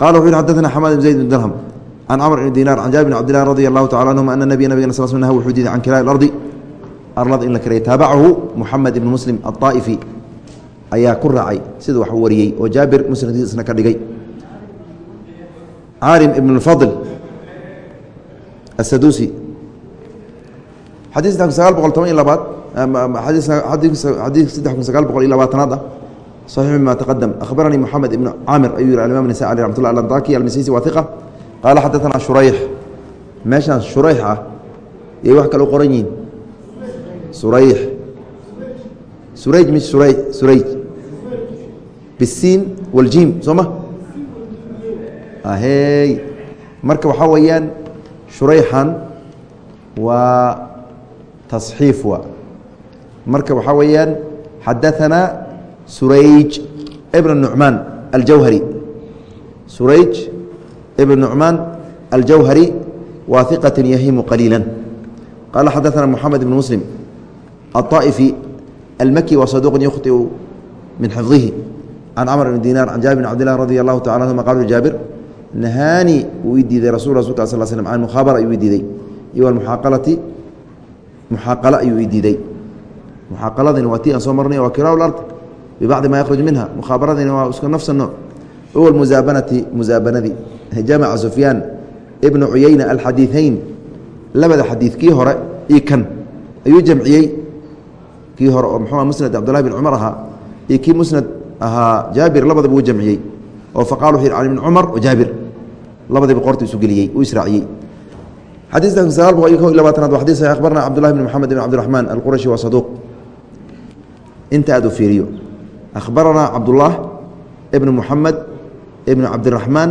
qala wuxu yhi xadaanaa xamaad ibn zayd bn dirham an cmr ibn dinar an jabir bn cbdillah radi allahu tacala anhum ana nabiya nabgena sal slm naha wuxuu diiday can kiraa ardi arlada in la kareey taabacahu muxamed ibn muslim aaa'ifi ayaa ku raacay sida wax wariyey oo jaabir musnadiisna ka dhigay caalim ibn اfadl asadusi xadiiska sagaal boqol toban iyo labaad xadiis saddex kun sagaal boqol iyo labaatanaad ah صaxiix bima taqadam ahbaranii moxamed ibn camir ayuu yihi qaala xadaثana shurayx meeshaan shurayx ah yay wax kale u qoran yihiin surayx surayj mi surayj surayj bisiin waljim soo ma ahey marka waxaa weeyaan shurayxan waa tasxiif wa marka waxaa weeyaan xadaثanaa surayj ibn nucmaan aljawhari surayj ibn nucmaan aljawhari waa iqaة yahimu qaliila qaala xadaثana moxamed ibn muslim aلطaaئifi almaki waa saduq yukhطiu min xifظihi can cmr bn dinar can jaabir bn cabd lah radi allahu taala anhuma qal jaabir nahaani wuu ii diiday rasul rasulka sal slm can mukhaabara ayuu ii diiday iyo almuxaaqalati muxaaqalo ayuu ii diiday muxaaqaladina waa tii aan soo marnay waa kiraa lard bibacdi ma yakhruj minha mukhaabaradina waa isku nafsa nooc huwa musaabanati musaabanadii jamaca sufyaan ibnu cuyayna alxadiiثeyn labada xadiid kii hore io kan ayuu jamciyey. Kii hore oo mxuu musnad cabdullahi bin cumar ahaa iyo kii musnad ahaa jaabir labadaba uu jamciyey. Oo faqal wuxu can ibn cumar jaabir. Labadiiba qorta isu geliyey uu israaciyey. Xadiiska sagaal boqol iyo ko iyo labaatanaad waa xadis akhbarna cabdullahi bn moxamed bn cabdiraxmaan alqurashi waa saduuq inta aad u fiiriyo akhbaranaa cabdullah ibn moxamed ibn cabdiraxmaan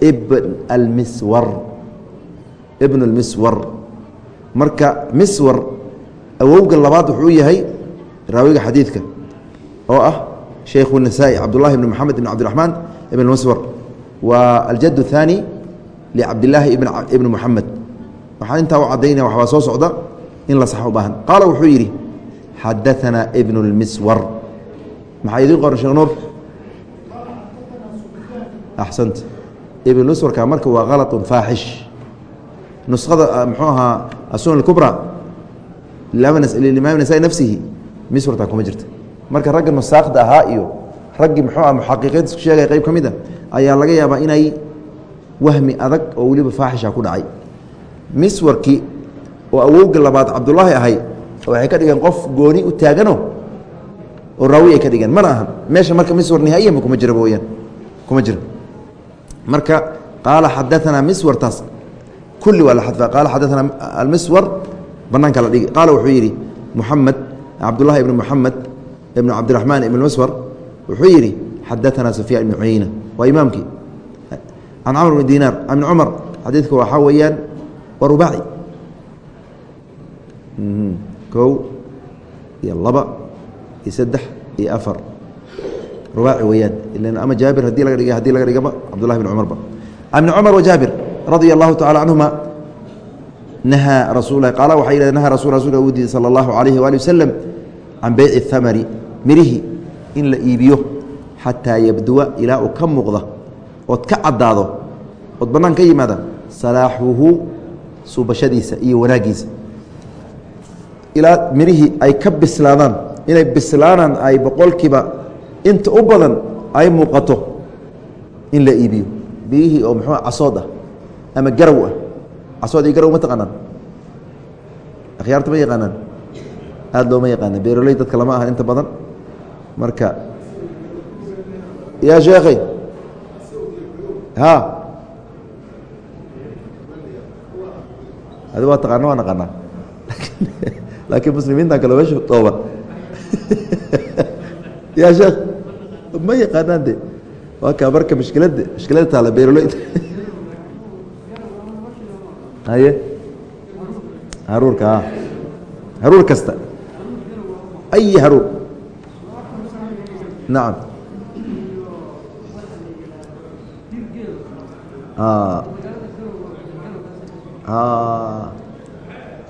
ibn almiswar ibn almiswar marka miswar awowga labaad wuxuu yahay raawiga xadiidka oo ah shaykhu النasaaئي cabdullahi ibn moxamed ibn cabdiraxmaan ibn maswar waa aljad الثaanي licabdillaahi ibn moxamed waxaan intaa u cadaynaya waxbaa soo socda in la saxo u baahan qaala wuxuu yidhi xadaثana ibn اlmiswar maxaa idiin qoran sheekh nuur axsant ibn miswarka marka waa kalaط faaxish. Nuskhada muxuu ahaa asunan اkubra limaam nasaai nafsihi miswartaa kuma jirta. Marka ragga nusaakda ahaa iyo raggii muxuu ah muxaqiqiinta isku sheegaya qayb ka mid a ayaa laga yaabaa inay wahmi adag oo weliba faaxisha ku dhacay. Miswarkii oo awowga labaad cabdulaahi ahay waxay ka dhigeen qof gooni u taagano oo raawi ay ka dhigeen. Mana ahan meesha marka miswar nihaayanba kuma jira weyaan kuma jira marka qaala xadaanaa miswartaas kulli waa la xadfa. Qaala xadaanaa almiswar banaanka la dhigi qaala wuxuu yidhi muxamed cabdullahi ibn muxamed ibn cabdiraxmaan ibn maswar wuxuu yidhi xadaanaa sufyaan ibn cuyeyna waa imaamkii. Can camr bn dinaar ibn cumar xadiidka waxaa weeyaan waa rubaaci. Kow iyo laba iyo saddex iyo afar rubaaci weeyaan ilan ama jaabir haddii laga dhig haddii laga dhigaba cabdullahi bn cumarba ibn cumar wa jaabir radia allahu tacala canhuma nahaa rasul lah qaala waxay yidhahdeen nahaa rasul rasulka uu diiday sala allahu calayhi waali wasalam can beyci thamari mirihi in la iibiyo xataa yabduwa ilaa uu ka muuqda ood ka caddaado ood bannaan ka yimaada salaaxuhu suubashadiisa iyo wanaaggiisa. Ilaa mirihii ay ka bislaadaan inay bislaanaan ay boqolkiiba inta u badan ay muuqato in la iibiyo. Biyihii oo muxuu casood ah ama garow ah. Casood iyo garow ma taqaanaan. Akhyaarta ma yaqaanaan. Aada looma yaqaana beeroley dadka lama ahan inta badan. Marka yaa sheekhay ha adi waa taqaana waa naqaanaa. Laakiin muslimiintan kale meesha dooban ya sheekh ma yaqaanaan de waa kaa marka mishkiladda mishkilada taala beeroleyda haye. Haruurka a haruur kasta. Ay haruur. Nacam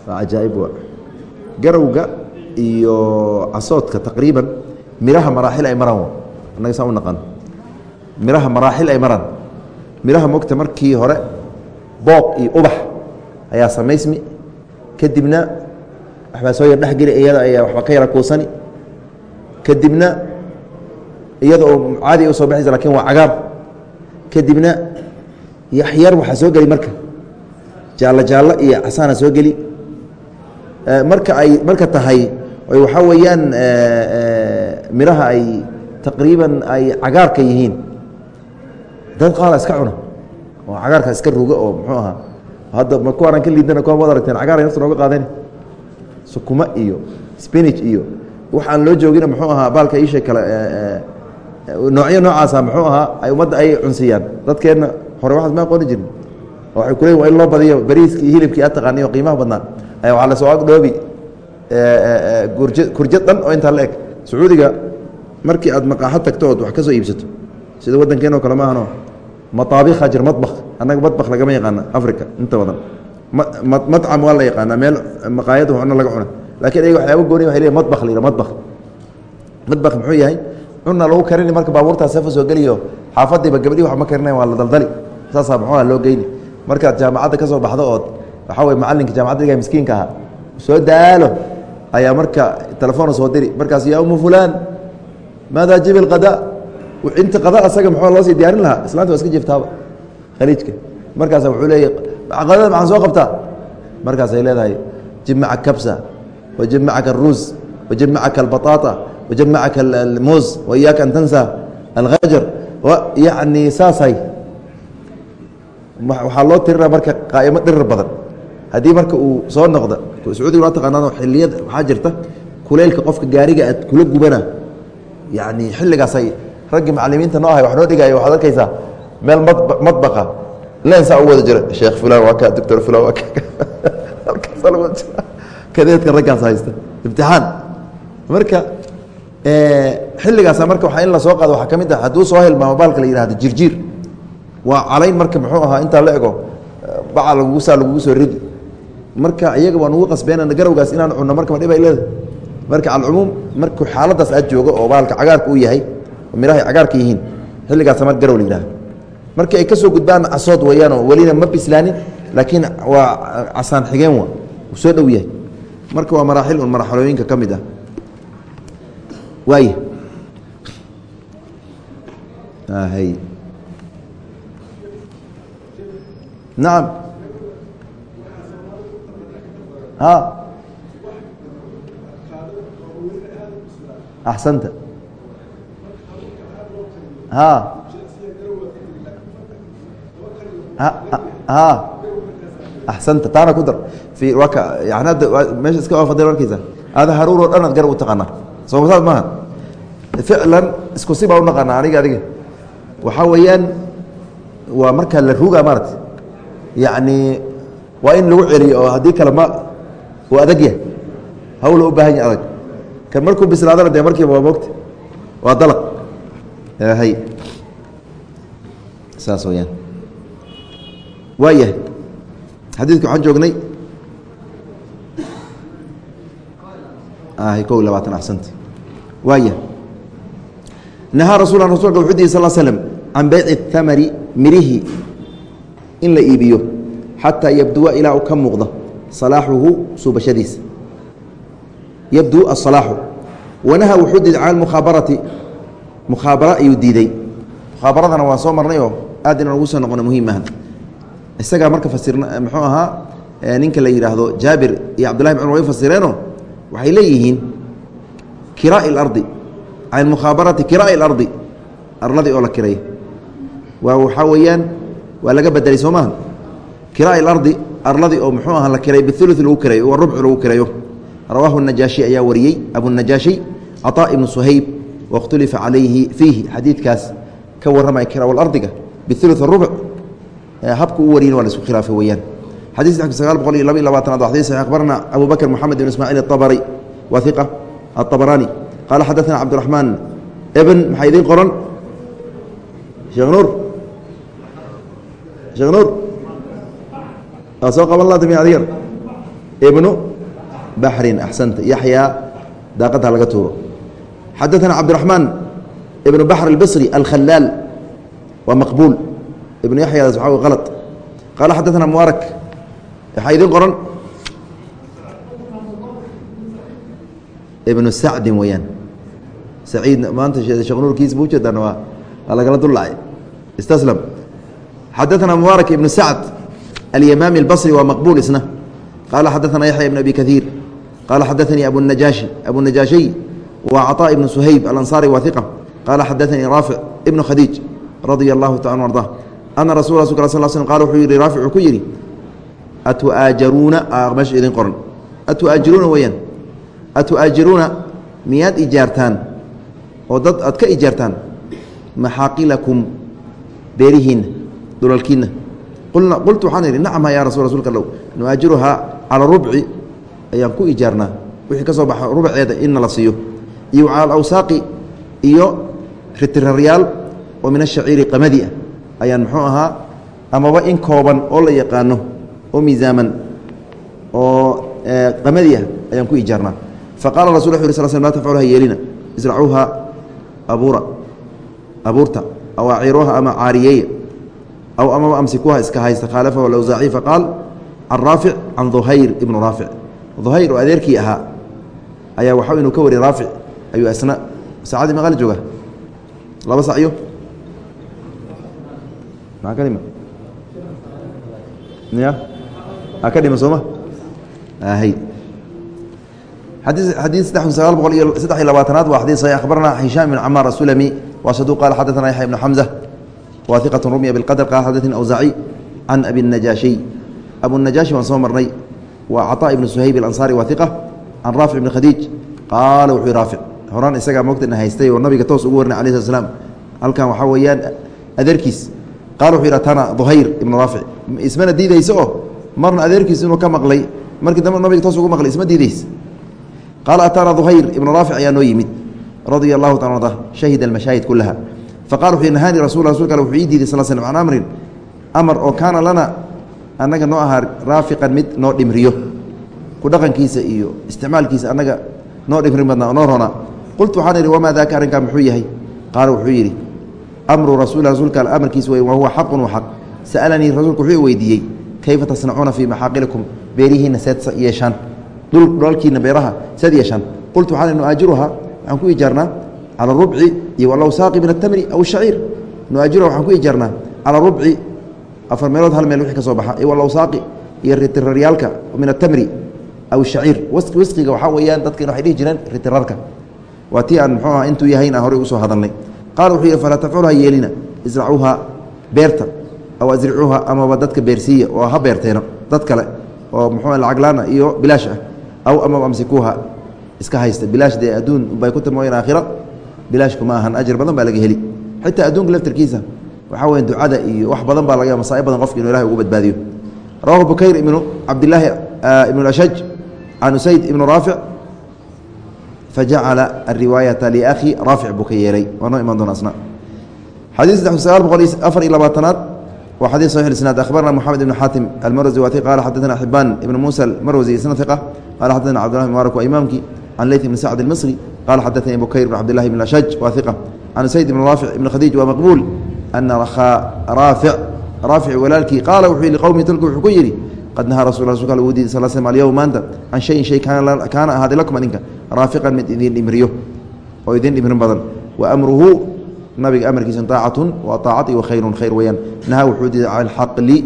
ajaaib wa garowga iyo casoodka taqriiban miraha maraaxil ay maraan miraha maraaxil ay maraan. Miraha mogta markii hore booq iyo ubax ayaa samaysmi. Kadibna waxbaa soo yar dhexgeli iyada ayaa waxba ka yara kuusani. Kadibna iyada oo caadi u soo baxaysa laakiin waa cagaar. Kadibna yaxyar waxaa soo geli marka. Jaallo jaallo iyo casaana soo geli. Marka ay marka tahay oy waxaa weeyaan miraha ay taqriiban ay cagaarka yihiin. Dad qaala iska cuna oo cagaarka iska ruga oo muxuu ahaa hadda ma kuwaanaan ka liidana kuwa waad aragteen cagaar ay nafta nooga qaadeen. Sukuma iyo spinach iyo waxaan loo joogina muxuu ahaa baalka iisha kale noocyo noocaasa muxuu ahaa ay ummadda ay cunsiyaan. Dadkeenna hore waxaas ma aqooni jirin. Oo waxay kuleeyiin waa in loo badiyo bariiski iyo hilibkii aad taqaaniy oo qiimaha badnaa ayaa waxaa la soo agdhoobi kurj kurjad dhan oo intaa la eg sacuudiga markii aad maqaaxad tagto ood wax ka soo iibsato sida waddankeenoo kale maahano mataabikha jir madbakh annaga madbakh lagama yaqaana africa inta badan. Madcam waa la yaqaanaa meel maqaayad cunno laga cuna. Lakiin ayaga waxyaaba gooni waxay leeyihiin madbakh la yidhaha madbakh. Madbakh muxuu yahay? Cunna lagu karini marka baabuurtaas safa soo geliyo xaafadiiba gabdhihi wax ma karinayan waa la daldali. Saasaa muxuuha loo geyni. Markaad jaamacadda ka soo baxdo ood waxaa weye macallinka jaamacadda dhiga miskiinka ahaa soo daalo ayaa marka telefoona soo diri markaas yaa umu fulaan maadaa jibi lqada inta qada asaga muxuu loo sii diyaarin lahaa islaanta waa iska jiftaaba khaliijka. Markaasa wuxuu leeya qadada maxaan soo qabtaa? Markaasay leedahay jib kabsa wajib macaka aruus wajib macaka albaطaaطa wajib macaka wa an tansa alhajar yacni saasay. Waxaa loo tirina marka qaa'imo dhirir badan haddii marka uu soo noqda sacuudiga waa taqaanaan xiliyad waxaa jirta kuleylka qofka gaariga aad kula gubana yacni xilligaasay raggii macalimiinta noo ahay wax noo dhigaya waxaad arkaysaa meel mad madbaqa. Lensaa u wada jira sheekh fulan waa ka doctor fulan waa ka. Halkaasa la wada jira. Kadeedka raggaas haysta. Imtixaan. Marka xilligaasa marka waxaa in la soo qaado waxaa ka mid ah hadduu soo hilmaamo baalka la yihahdo jirjiir waa calayn marka muxuu ahaa intaa la ego baca lagugu saa lagugu soo ridi marka iyaga waa nugu qasbeen garowgaas inaan cunno marka ma dhib ay leedahay. Marka alcumuum markuu xaaladaas aad joogo oo baalka cagaarka uu yahay oo mirahay cagaarka yihiin xilligaasa mar garow la yidhahda markii ay ka soo gudbaan casood weeyaanoo welina ma bislaanin laakiin waa casaan xigeen wa uu soo dhow yahay. Marka waa maraaxil un marxalooyinka ka mid ah. Waaya hay nacam axsanta axsanta taana ku dar meesha iska waafadeen arkaysa ada haruur oo dhanaad garab u taqaanaa sooma saas maaha ficlan isku si baa u naqaanaa aniga adiga waxaa weeyaan waa markaa la ruga maarata yacni waa in lagu celiyo oo haddii kale ma uu adag yahay. Hawla u baahan yahay adag. Kan markuu bislaadana dee markiiba waa mogta waa dalaq. Hay. Saas weyaan waayahay xadiidka waxaan joognay. Ko labaatan axsanta waaya nahaa rasul rasulka wuxuu dihi sal slm can beyci اthamari mirihii in la iibiyo xataa yabduwa ilaa u ka muuqda salaaxuhu suubashadiisa yabduu asalaaxu wanaha wuxuu diiday can mukaabarati mukhaabaro ayuu diiday mukhaabaradana waan soo marnayoo aad inaan ugu soo noqono muhiimaha isagaa marka fasirna muxuu ahaa ninka la yidhaahdo jaabir iyo cabdullahi bn way fasireeno waxay leeyihiin kiraa'i اlardi can mukhaabarati kiraa'i اlardi arladii oo la kiray waa waxaa weeyaan waa laga bedelay soo maha kiraa'i lardi arladii oo mxuu aha la kiray biulu lagu kirayo wa rubcu lagu kirayo. Rawaahu najaashi ayaa wariyey abunajaashiy caطaa ibnu suhayb wakhtulifa calayhi fiihi xadiidkaas ka warramay kirawlardiga biulu rubuc habka u wariyin waa la isku khilaafay weyaan xadis sagaal boqol iyo laba iy labaatanaad waa xadis akhbarna abu bakr moxamed ibn ismaaciil aabari waa iqa qaala xadaثna cabdiraxmaan ebn maxaa idiin qoran sheekh nuur. Sheekh nuur soo qaban laata mi adyar ibnu baxrin axsanta. Yaxyaa daaqadta laga tuuro. Xadaana cabdiraxmaan ibnu baxr albasri alkhalaal waa maqbuul. Ibnu yaxyadaas waxa ala qaala xadaana mubaarak waxaa idin qoran. Ibnu sacdin weyaan saciid maanta sheeknuurkiis buu jeedaan waa lagala dullacay istaslam xadaana mubaarak ibnu sacd alyamaami اlbصri waa maqbuul isna qaala xadaثana yaxya ibn abi kaثiir qaala xadaثanii abunajaashi abunajaashiy wa caطاء ibnu suhayb alanصari wa iqa qaala xadaثanii raafic ibnu khadiij radia اllahu taala arda ana rasul rasulka sal sl qala wuxuu yihi raafic uu ku yidhi atuaajaruuna meesha idin qoran atuaajiruuna weyaan atuaajiruuna miyaad ijaartaan oo dad aad ka ijaartaan maxaaqilakum beerihiinna dhulalkiinna qulna qultu waxaan idhi nacma ya rasul rasulka low nuaajiruhaa cala rubci. Ayaan ku ijaarnaa. Wixii ka soo baxa rubceeda inna la siiyo. Iyo cala awsaaqi iyo ritiraryaal oo min ashaciiri qamadi ah. Ayaan muxuu ahaa amaba in kooban oo la yaqaano oo miisaaman oo qamadi ah ayaan ku ijaarnaa. Faqala rasul wu sl sl la tafcaluha yeelina isracuuha abuura abuurta aw aciruuha ama caariyeeya aw amaba amsikuuha iska haysta khaalafahu alawsaaciy faqaal can raafic can duhayr ibnu raafic duhayr oo adeerkii ahaa ayaa waxa inuu ka wariyay raafic ayuu isna saacadii maqaal jooga laba sacyo maa ka dhima ya a ka dhima sooma hy xadii saddex sagaal boqol iyo saddex iyo labaatanaad waa xadii saxiix akhbarana hishaam ibn camaar asulami waa saduq qaala xadaثana yaxya ibnu xamza wa iqat rumya biاlqadr qaala xadaثani awzaci can abi الnajaashiy abunajaashi waan soo marnay waa caطaa ibnu suhayb alansaari waa iqa can raafic ibni khadiij qaala wuxuu raafic horaan isagaa mogtana haystay oo nabiga toos ugu warnay alay slat slam halkan waxaa weeyaan adeerkiis qaala wuxuu yidha tana duhayr ibnu raafic ismana diidayso oo marna adeerkiis inuu ka maqlay markii dambe nabiga toos ugu maqlay isma diidays qaala ataana duhayr ibnu raafic ayaa noo yimid radia allahu taala arda shahida almashaahid kulaha faqala wuxuu nahaani rasul rasulka wuxuu ii sal slm can amrin amar oo kaana lana annaga noo ahaa raafiqan mid noo dhimriyo ku dhaqankiisa iyo isticmaalkiisa annaga noo dhimri badnaa noo roonaa qultu waxaan idhi wamaa daaka arrinkaa muxuu yahay? Qaala wuxuu yidhi amru rasuuli rasuulka amarkiisa wey wa xaqun wa xaq. Sa'alanii rasuulku wuxuu weydiiyey kayfa tasnacuuna fii maxaaqilikum beerihiinna seed yeeshaan dhulalkiina beeraha seed yeeshaan. Qultu waxaan nuaajiruha waxaan ku ijaarnaa cala rubci iyo alawsaaqi min atamri aw shaciir nuaajiruha waxaan ku ijaarnaa cala rubci afar meelood hal meel wixii ka soo baxa iyo alawsaaqi iyo ritiraryaalka min atamri aw shaciir wisqiga waxaa weeyaan dadkan waxay dhihi jireen ritirarka waa tii aan muxuu aha intuu yahayn aan horey u soo hadalnay qaala wuxuu yidhi falaa tafcaluha yeelina isracuuha beerta aw asricuuha amaba dadka beersiiya oo ha beerteeno dad kale oo muxuu lacaglaana iyo bilaash ah aw amaba amsikuuha iska haysta bilaash dee adduun bay ku timoyeen aakhira bilaashku ma ahan ajir badan baa laga heli. Xitaa adduunka laftarkiisa waxaa weya ducada iyo wax badan baa laga masaa'ib badan qofka inu ilahay ugu badbaadiyo. Rawahu bukayr ibnu cabdilaahi ibnu ashaj can usayd ibnu raafic fajacala ariwaayata liakhi raafic buu ka yeelay. Waa noo imaan doona asna. Xadiis saddex sagaal boqol afar iyo labaatanaad. Waa xadiis saxix isnaad akhbarna moxamed ibnu xaatim almarwasi waa qala xaddaثana xibaan ibnu muusa almarwasi isna iqa qala xaddaثana cabdullah mubarak waa imaamkii can leyt ibn sacd almisri qala xadaثani bukayr ibn cabdillahi ibn ashaj waa iqa can usayd ibn raafic ibn khadiij waa maqbuul ana raafic raafic walaalkii qaala wuxuu yihi qowmi tolku wuxuu ku yidhi qad nahaa rasul rasulka al diiday sal slm alyowm maanta can shayin shay kaana ahaaday lakum adinka raafiqan mid idin dhimriyo oo idin dhimrin badan wa amruhu nabiga amarkiisa aacatun waa aacati wa khayrun khayr weyaan nahaa wuxuu diiday can alxaqli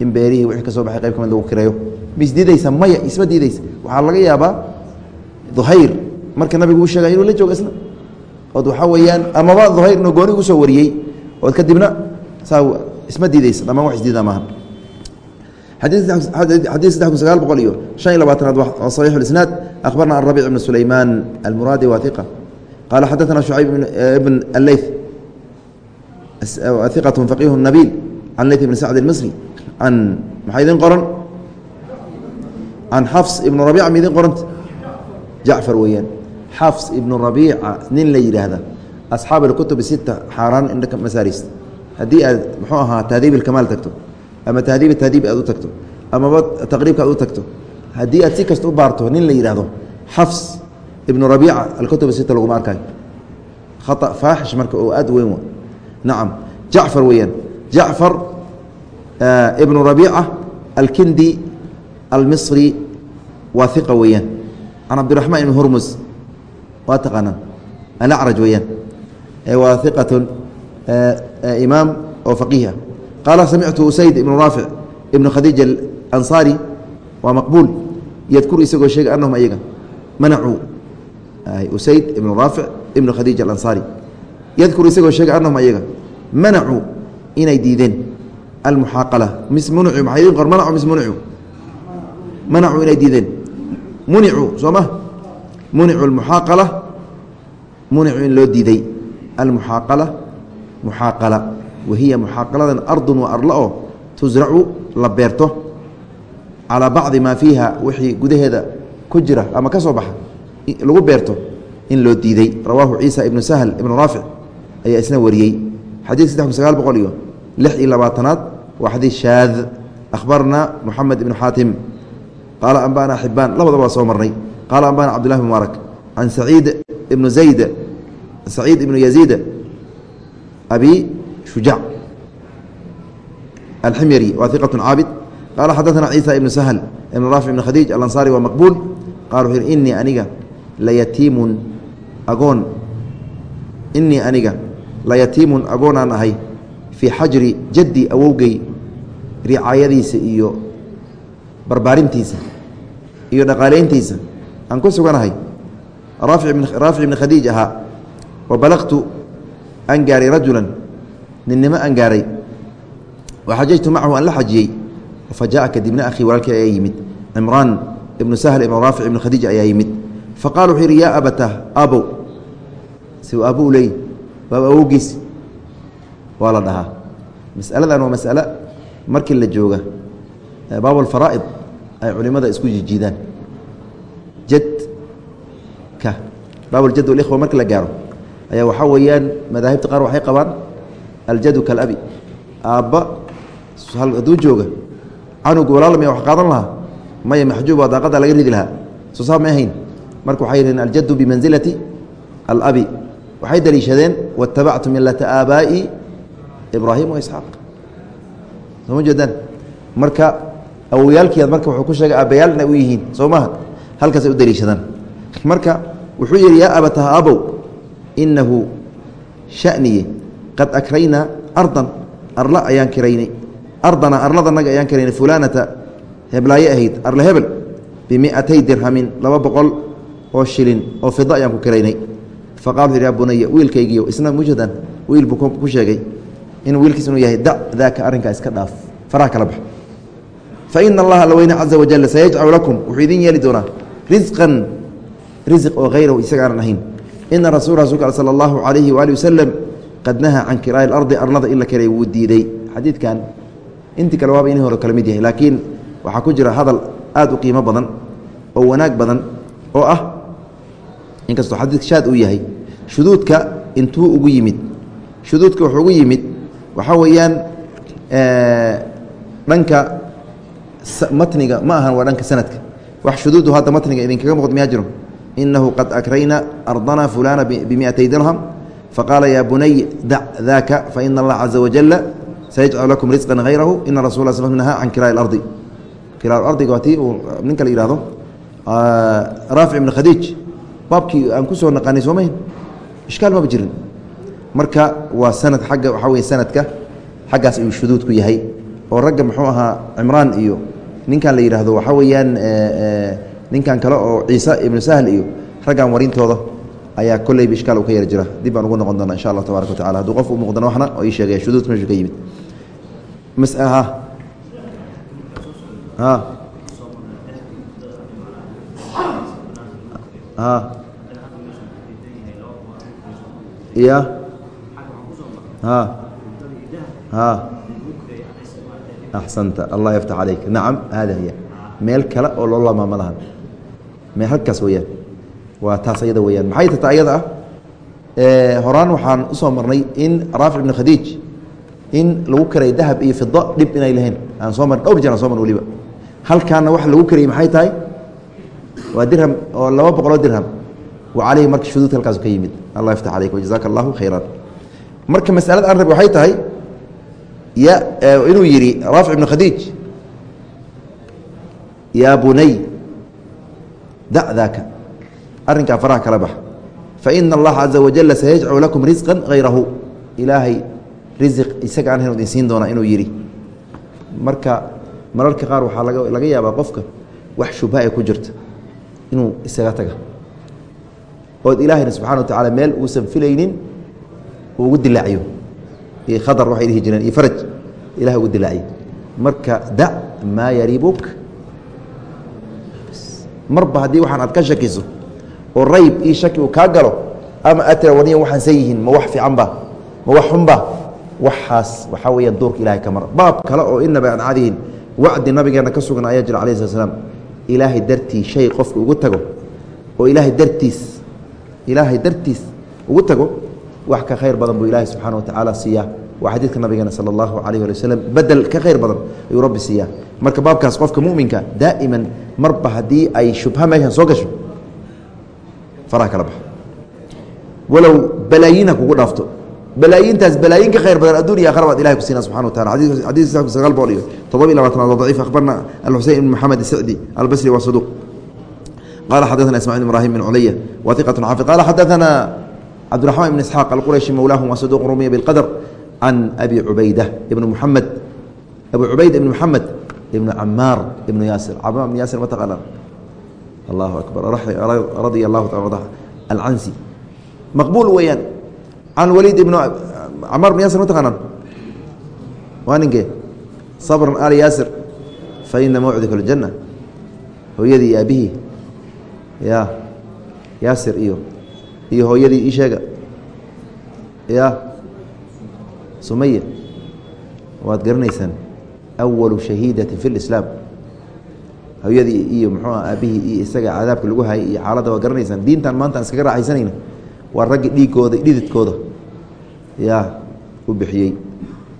in beerihii wixii ka soo baxay qayb ka mid lagu kireeyo misdiidaysa maya isma diidaysa waxaa laga yaabaa duhayr marka nabigu uu sheegay inuu la joogo isna ood waxaa weeyaan amaba duhayr inuu gooni ugu soo wariyey ood kadibna saa isma diidaysa dhamaan wax isdiida maaha xadii saddex kun sagaal boqol iyo shan iyo labaatanaad waa صaxiix اisnaad akhbarna arabic bn sulaymaan almuraadi wa iqa qaala xadaثna شhucayb bn aleyth iqaة faqiih nabiil can leyth bn sacd اlmisri can maxaa idin qoran can xafs ibn rabica ma idin qoranta jacfar weeyaan xafs ibnu rabiica nin la yidhaahda asxaab اlkutub sita xaaraan indhaka masaarista. Haddii aad muxuu ahaa tahdiib ilkamaal tagto ama tahdiib tahdiib aad u tagto amaba taqriibka aad u tagto haddii aad si kasta u baarto nin la yidhaahdo xafs ibnu rabiica alkutub sita laguma arkayo. Khata faaxish marka oo aad weyn wa. Nacam jacfar weeyaan. Jacfar ibnu rabiica alkindi almisri waa iqa weeyaan. Can cabdiraxmaan ibn hurmus waa taqaanaan alacraj weeyaan. Waa iqatun imaam oo faqiih ah qaala samictu usayd ibnu raafic ibnu khadiija alansaari waa maqbuul. Yadkur isagoo sheegay anahum ayaga. Manacuu usayd ibnu raafic ibnu khadiija alansaari. Yadkur isagoo sheegay anahum ayaga. Manacuu inay diideen. Almuxaaqala mis munucu maxaa idin qor manacu mis munucu manacuu inay diideen. Municuu soo ma municu almuxaaqala municu in loo diiday almuxaaqala muxaaqala wahiya muxaaqaladan ardun waa arlo oo tusracu la beerto calaa bacdi maa fiiha wixii gudaheeda ku jira ama ka soo baxa lagu beerto in loo diiday. Rawaahu ciisa ibnu sahl ibnu raafic ayaa isna wariyey. Xadiid saddex kun sagaal boqol iyo lix iyo labaatanaad waa xadiid shaad akhbarna moxamed ibnu xaatim. Qaala ambana xibaan labadaba waa soo marnay qaala ambana cabdullahi mubaarak can saciid ibnu zayd saciid ibnu yaziid abi shujac alximyari waa iqat caabid qaala xadaثna ciisa ibnu sahl ibn raafic ibn khadiij alansaari waa maqbuul qala wuxuu yhi inii aniga layatiimun agoon inii aniga layatiimun agoonaan ahay fii xajri jaddi awowgey ricaayadiisa iyo barbaarintiisa iyo dhaqaalayntiisa aan ku suganahay. Raafic ibn khadiij ahaa wa balaqtu aan gaaray rajulan. Ninnimo aan gaaray. Wa xajajtu macahu aan la xajiyey. Fa kadibna akhii walaalkii ayaa yimid. Cimraan ibnu sahl ibn raafic ibn khadiij ayaa yimid. Faqala wuxuu yidhi yaa abatah abow si uu aabo u leeyi waaba awowgiis. Waa la dhahaa. Masaladan waa masale markii la jooga baab alfaraa'id ay culimada isku jijiidaan jadka baabuljad walikhwa marka la gaaro ayaa waxaa weeyaan madaahibta qaar waxay qabaan aljadu kalabi aabba hadduu jooga canug walaal miya wax qaadan lahaa? Maya maxjuub daaqada laga ridi lahaa. Soo may ahayn. Marka waxay yidhaheen aljaddu bimansilati alabi waxay daliishadeen waاtabactu milata aabaa'i ibraahim wa isxaaq. Soo ma jeedaan? Marka awowyaalkiiad marka wuxuu ku sheegay aabbayaal inay u yihiin. Soo maha halkaasay u daliishadaan marka wuxuu yidhi yaa abataha abow inahu shaniye qad akraynaa ardan arla ayaan kiraynay ardana arladanaga ayaan kiraynay fulaanata heblaaye ahayd arle hebel bimiatay dirhamin laba boqol oo shilin oo fida ayaan ku kiraynay. Faqala wuxu yhi ya isna mujadan wiil buu ku sheegay inuu wiilkiis inuu yahay da daaka arrinkaa iska dhaaf faraha kala bax faina allaha alweyne caza wajal sayajcalu lakum wuxuu idin yeeli doonaa risqan risiq oo hayrahu isaga aanan ahayn. Ina rasul rasulka al sala allahu calayhi waali wasalam qad nahaa can kiraa'i alardi arlada in la kiray wuu diiday. Xadiidkan intii kale waaba inii hore kala mid yahay laakiin waxaa ku jira hadal aad u qiimo badan oo wanaag badan oo ah inkastoo xadiidka shaad uu yahay shuduudka intuu ugu yimid shuduudka wuxuu ugu yimid waxaa weeyaan dhanka matniga ma ahan waa dhanka sanadka. Wax shuduudu hadda matniga idinkaga muuqd miyaa jiro inahu qad akrayna ardana fulana bimiatay dirham faqaala ya bunay dac daka faina allaha caza wajala sayajcal lakum risqan hayrahu ina rasul sl nahaa can kiraa ardi kiraa ardiga waa tii uu ninka la yihahdo raafic ibn khadiij baabkii aan ku soo naqanay soomayn ishkaal maba jirin marka waa sanad agga waxaa wey sanadka xaggaas ayuu shuduud ku yahay oo ragga muxuu ahaa cimraan iyo ninkan la yidhaahdo waxaa weeyaan ninkan kale oo ciise ibnu sahl iyo raggan warintooda ayaa kolleyba ishkaal u ka yar jira. Dib baan ugu noqon doona insha allah tabarak wa tacala hadduu qof u muuqdana waxna oo ii sheegaya shuduud meeshu ka yimid. Ya axsanta allah yaftax calayk nacam hada hiya. Meel kale oo loo lamaa ma lahan halkaas weyaan. Waa taas ayada weyaan. Maxay tata ayada ah? Horaan waxaan u soo marnay in raafic ibn khadiij in lagu karay dahab iyo fida dhib inay lahayn. Aan soo mar dhowr jeer aan soo mar waliba halkaana waxa lagu karayey maxay tahay? Waa dirham oo laba boqoloo dirham. Wa caleyhi marka shuduud halkaas ka yimid. Allah yaftax calayk wajazaaka allahu khayran. Marka masalada aan rab waxay tahay ya inuu yidhi raafic ibn khadiij yaa bunay da daaka arrinkaa faraha kala bax faina allaha caza wajala sayajcalu lakum risqa hayrahu ilaahay risiq isaga aan idin siin doonaa inuu yidhi. Marka mararka qaar waxaa laga yaabaa qofka wax shubha ay ku jirta inuu isaga taga. Ood ilaahayna subxana wa tacaala meel uusan filaynin uu ugu dilaaciyo. Iyo khadar waxay dhihi jireen iyo faraj ilahay ugu dilaaciyo. Marka dac maa yaribuk marba haddii waxaan aad ka shakiso oo rayb iyo shaki uu kaa galo ama aad tira warniyan waxaan san yihiin ma wax fiicanba ma wax xunba waxaas waxaa weeyaan duurka ilahay ka mara baab kale oo inaba aan cadihin wacdi nabigeena ka sugan ayaa jira alayh slat slam ilaahay dartii shay qofka ugu tago oo ilaahay dartiis ilaahay dartiis ugu tago wax ka khayr badan buu ilaahay subxana wa tacaala siiyaa waa xadiidka nabigeena sal allahu alayh ali waslm bedel ka khayr badan ayuu rabbi siiyaa marka baabkaas qofka muminka daa'iman marba haddii ay shubha meeshan soo gasho faraha kala baxo walow balaayiin kugu dhaafto. Balaayintaas balaayin ka khayr badan adduun iyo akhra baad ilahay ku siina subxana wa taala xadiis sagaal boqol iyo toddoba iy labaatanaad waa daciif. Akhbarna alxuseyn ibn moxamed isicdi albasri waa saduuq qala xadaana ismacil ibrahim bin culaya wa iqat xafi qala xadaana cabdiraxmaan ibn isxaaq alqurayshi mowlaahum waa saduuq rumiya bilqadr can abi cubayda ibn muxamed abu cubayda ibn muxamed ibn camaar ibn yaasir camaar ibn yaasir ma taqaanaan allahu akbar radia allahu taala alcansi maqbuul weeyaan can waliid ibn camaar ibn yaasir ma taqaanaan waa ninkee sabran ali yaasir fa ina mawcidka اljanna hooyadii iyo aabihii ya yaasir iyo iyo hooyadii ii sheega ya sumaya waad garanaysaan awalu shahiidati fi lislaam hawiyadii iyo muxuu ah aabihii iyo isaga cadaabka lagu hayay iyo xaaladda waad garanaysaan. Diintan maanta iskaga raaxaysanayna waa raggi dhiigooda dhididkooda. Yaa u bixiyey.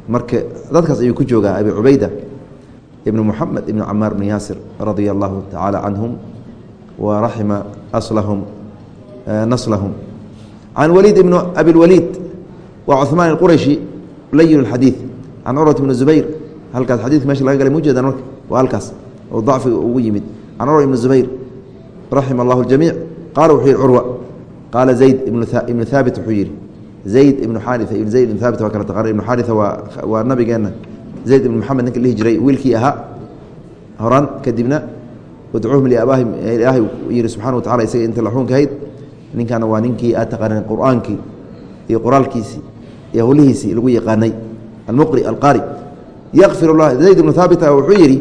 Marka dadkaas ayuu ku joogaa abi cubayda ibnu muxamed ibnu camaar bnu yaasir radia allahu tacaala canhum wa raxima aslahum eh, naslahum. Can waliid ibnu abilwaliid waa cuhmaan alqurashi layin اxadiiث can curwat bn zubayr halkaas xadidka mesha laga galay mujeedaan marka waa halkaas oo dacfiga ugu yimid can curwa ibn zubayr raxima اllahu اljamiic qaala wuxuu yihi curwa qaala zayd ibnu haabit wuxuu yidhi zayd ibnu xaaria ibn zayd ibn haabit waa kala taqaana ibnu xaaria waa waa nabigeenna zayd ibn maxamed ninka dhihi jiray wiilkii ahaa horaan kadibna udcuuhum liaabaahim ilaahay yihi subxana wa tacala isaga inta laxuunka hayd ninkana waa ninkii aad taqaaneen qur-aankii iyo qoraalkiisii iyo howlihiisii lagu yaqaanay almuqri alqaari yakfir lah zayd ibnu haabit wuxuu yidhi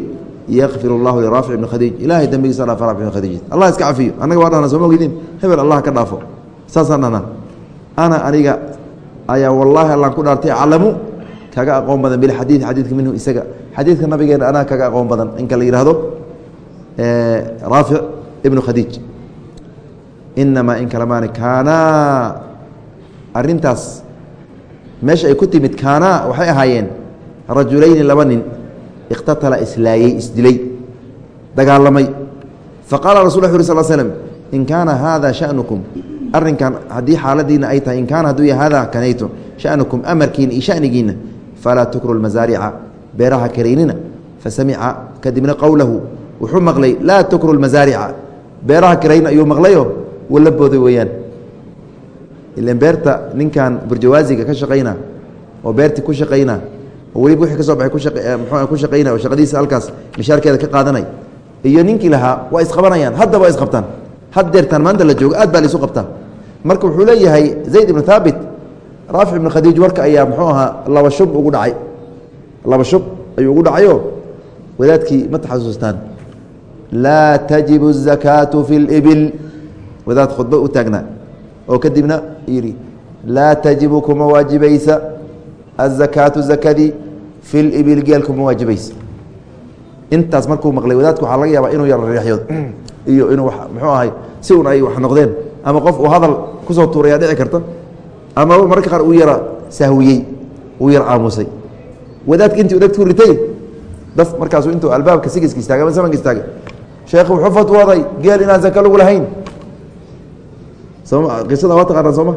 yakfir اllahu liraafic ibni khadiij ilahay dembigiisa dhaaf raafic ibn khadiij allah iska cafiyo. Annaga waa dhahna soo mogidin hebel allah ka dhaafo. Saasaan dhahnaa ana aniga ayaa wallaahi allaan ku dhaartay aclamu kaga aqoon badan bilxadiid xadiidka minhu isaga. Xadiidka nabigeena anaa kaga aqoon badan. Inka la yidhaahdo raafic ibnu khadiij inamaa in kalemaani kaanaa arintaas meesha ay ku timid kaanaa waxay ahaayeen rajulayni laba nin ikhtatala islaayey isdilay dagaalamay. Faqaala rasul uri sal slm in kaana haada shanukum. Arinkan haddii xaaladiina ay tahay in kaana hadduu ya hada kanayto shanukum amarkiina iyo shanigiina falaa tukru lmasaarica beeraha karaynina. Fasamica kadibna qowlahu wuxuu maqlay laa tukru lmasaarica beeraha karayna ayuu maqlayo? Wala booday weeyaan ilan beerta ninkan burjawaasiga ka shaqayna oo beerti ku shaqayna oo weliba wixii ka baxay ku shaqayna oo shaqadiisa halkaas mishaarkeeda ka qaadanay iyo ninkii lahaa waa isqabanayaan haddaba waa isqabtaan had maanta la joogo aad baa laisu qabtaa marka wuxuu leeyahay zayd ibnu thaabit raafic ibnu khadiij warka ayaa muxuu ahaa laba shub ugu dhacay laba shub ayuu ugu dhacayo wadaadkii ma taxasuustaan laa tajibu azakaatu fi libil wadaad khudba u taagnaa oo kadibna yidhi laa tajibu kuma waajibaysa الzakaatu zakadii fi libil geel kuma waajibaysa. Intaas markuu maqlay wadaadku waxaa laga yaabaa inuu yaro reexyood iyo inuu muxuu ahay si un ay wax noqdeen ama qof uu hadal ku soo tuurayaa dhici karta amaba mararka qaar uu yara sahwiyey uu yar aamusay. Wadaadka intii dhegtu ritay daf markaasu intuu albaabka sigiska istaagay ama samanka istaagay sheekh wuxuu fatwooday geel inaan zaka lagu lahayn soma qisada waa taqaanaa sooma?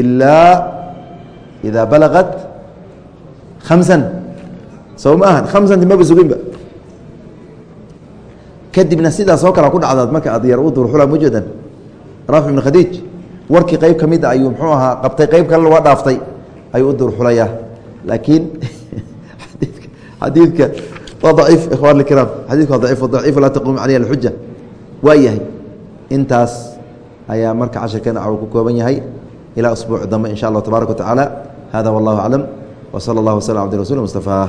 Ilaa idaa balagat khamsan. Soo ma ahan khamsanti maba suginba kadibna sidaas oo kale ku dhacdaad marka ad yar u durxula mujadan. Raafic ibn khadiij warkii qeyb ka mid a ayuu muxuu ahaa qabtay qeyb kalena waa dhaaftay ayuu u durxulayaa laakiin xadiidka waa daciif ikhwan اkiraam xadidka waa daciif daciif laa taquum caleyh alxuja waa yahay intaas ayaa marka cashirkeena uu ku kooban yahay. Ilaa usbuuc dambe in sha allah tabaaraka wa tacaala hada wallahu aclam w salى اllah wslm abdi rasul mustafaa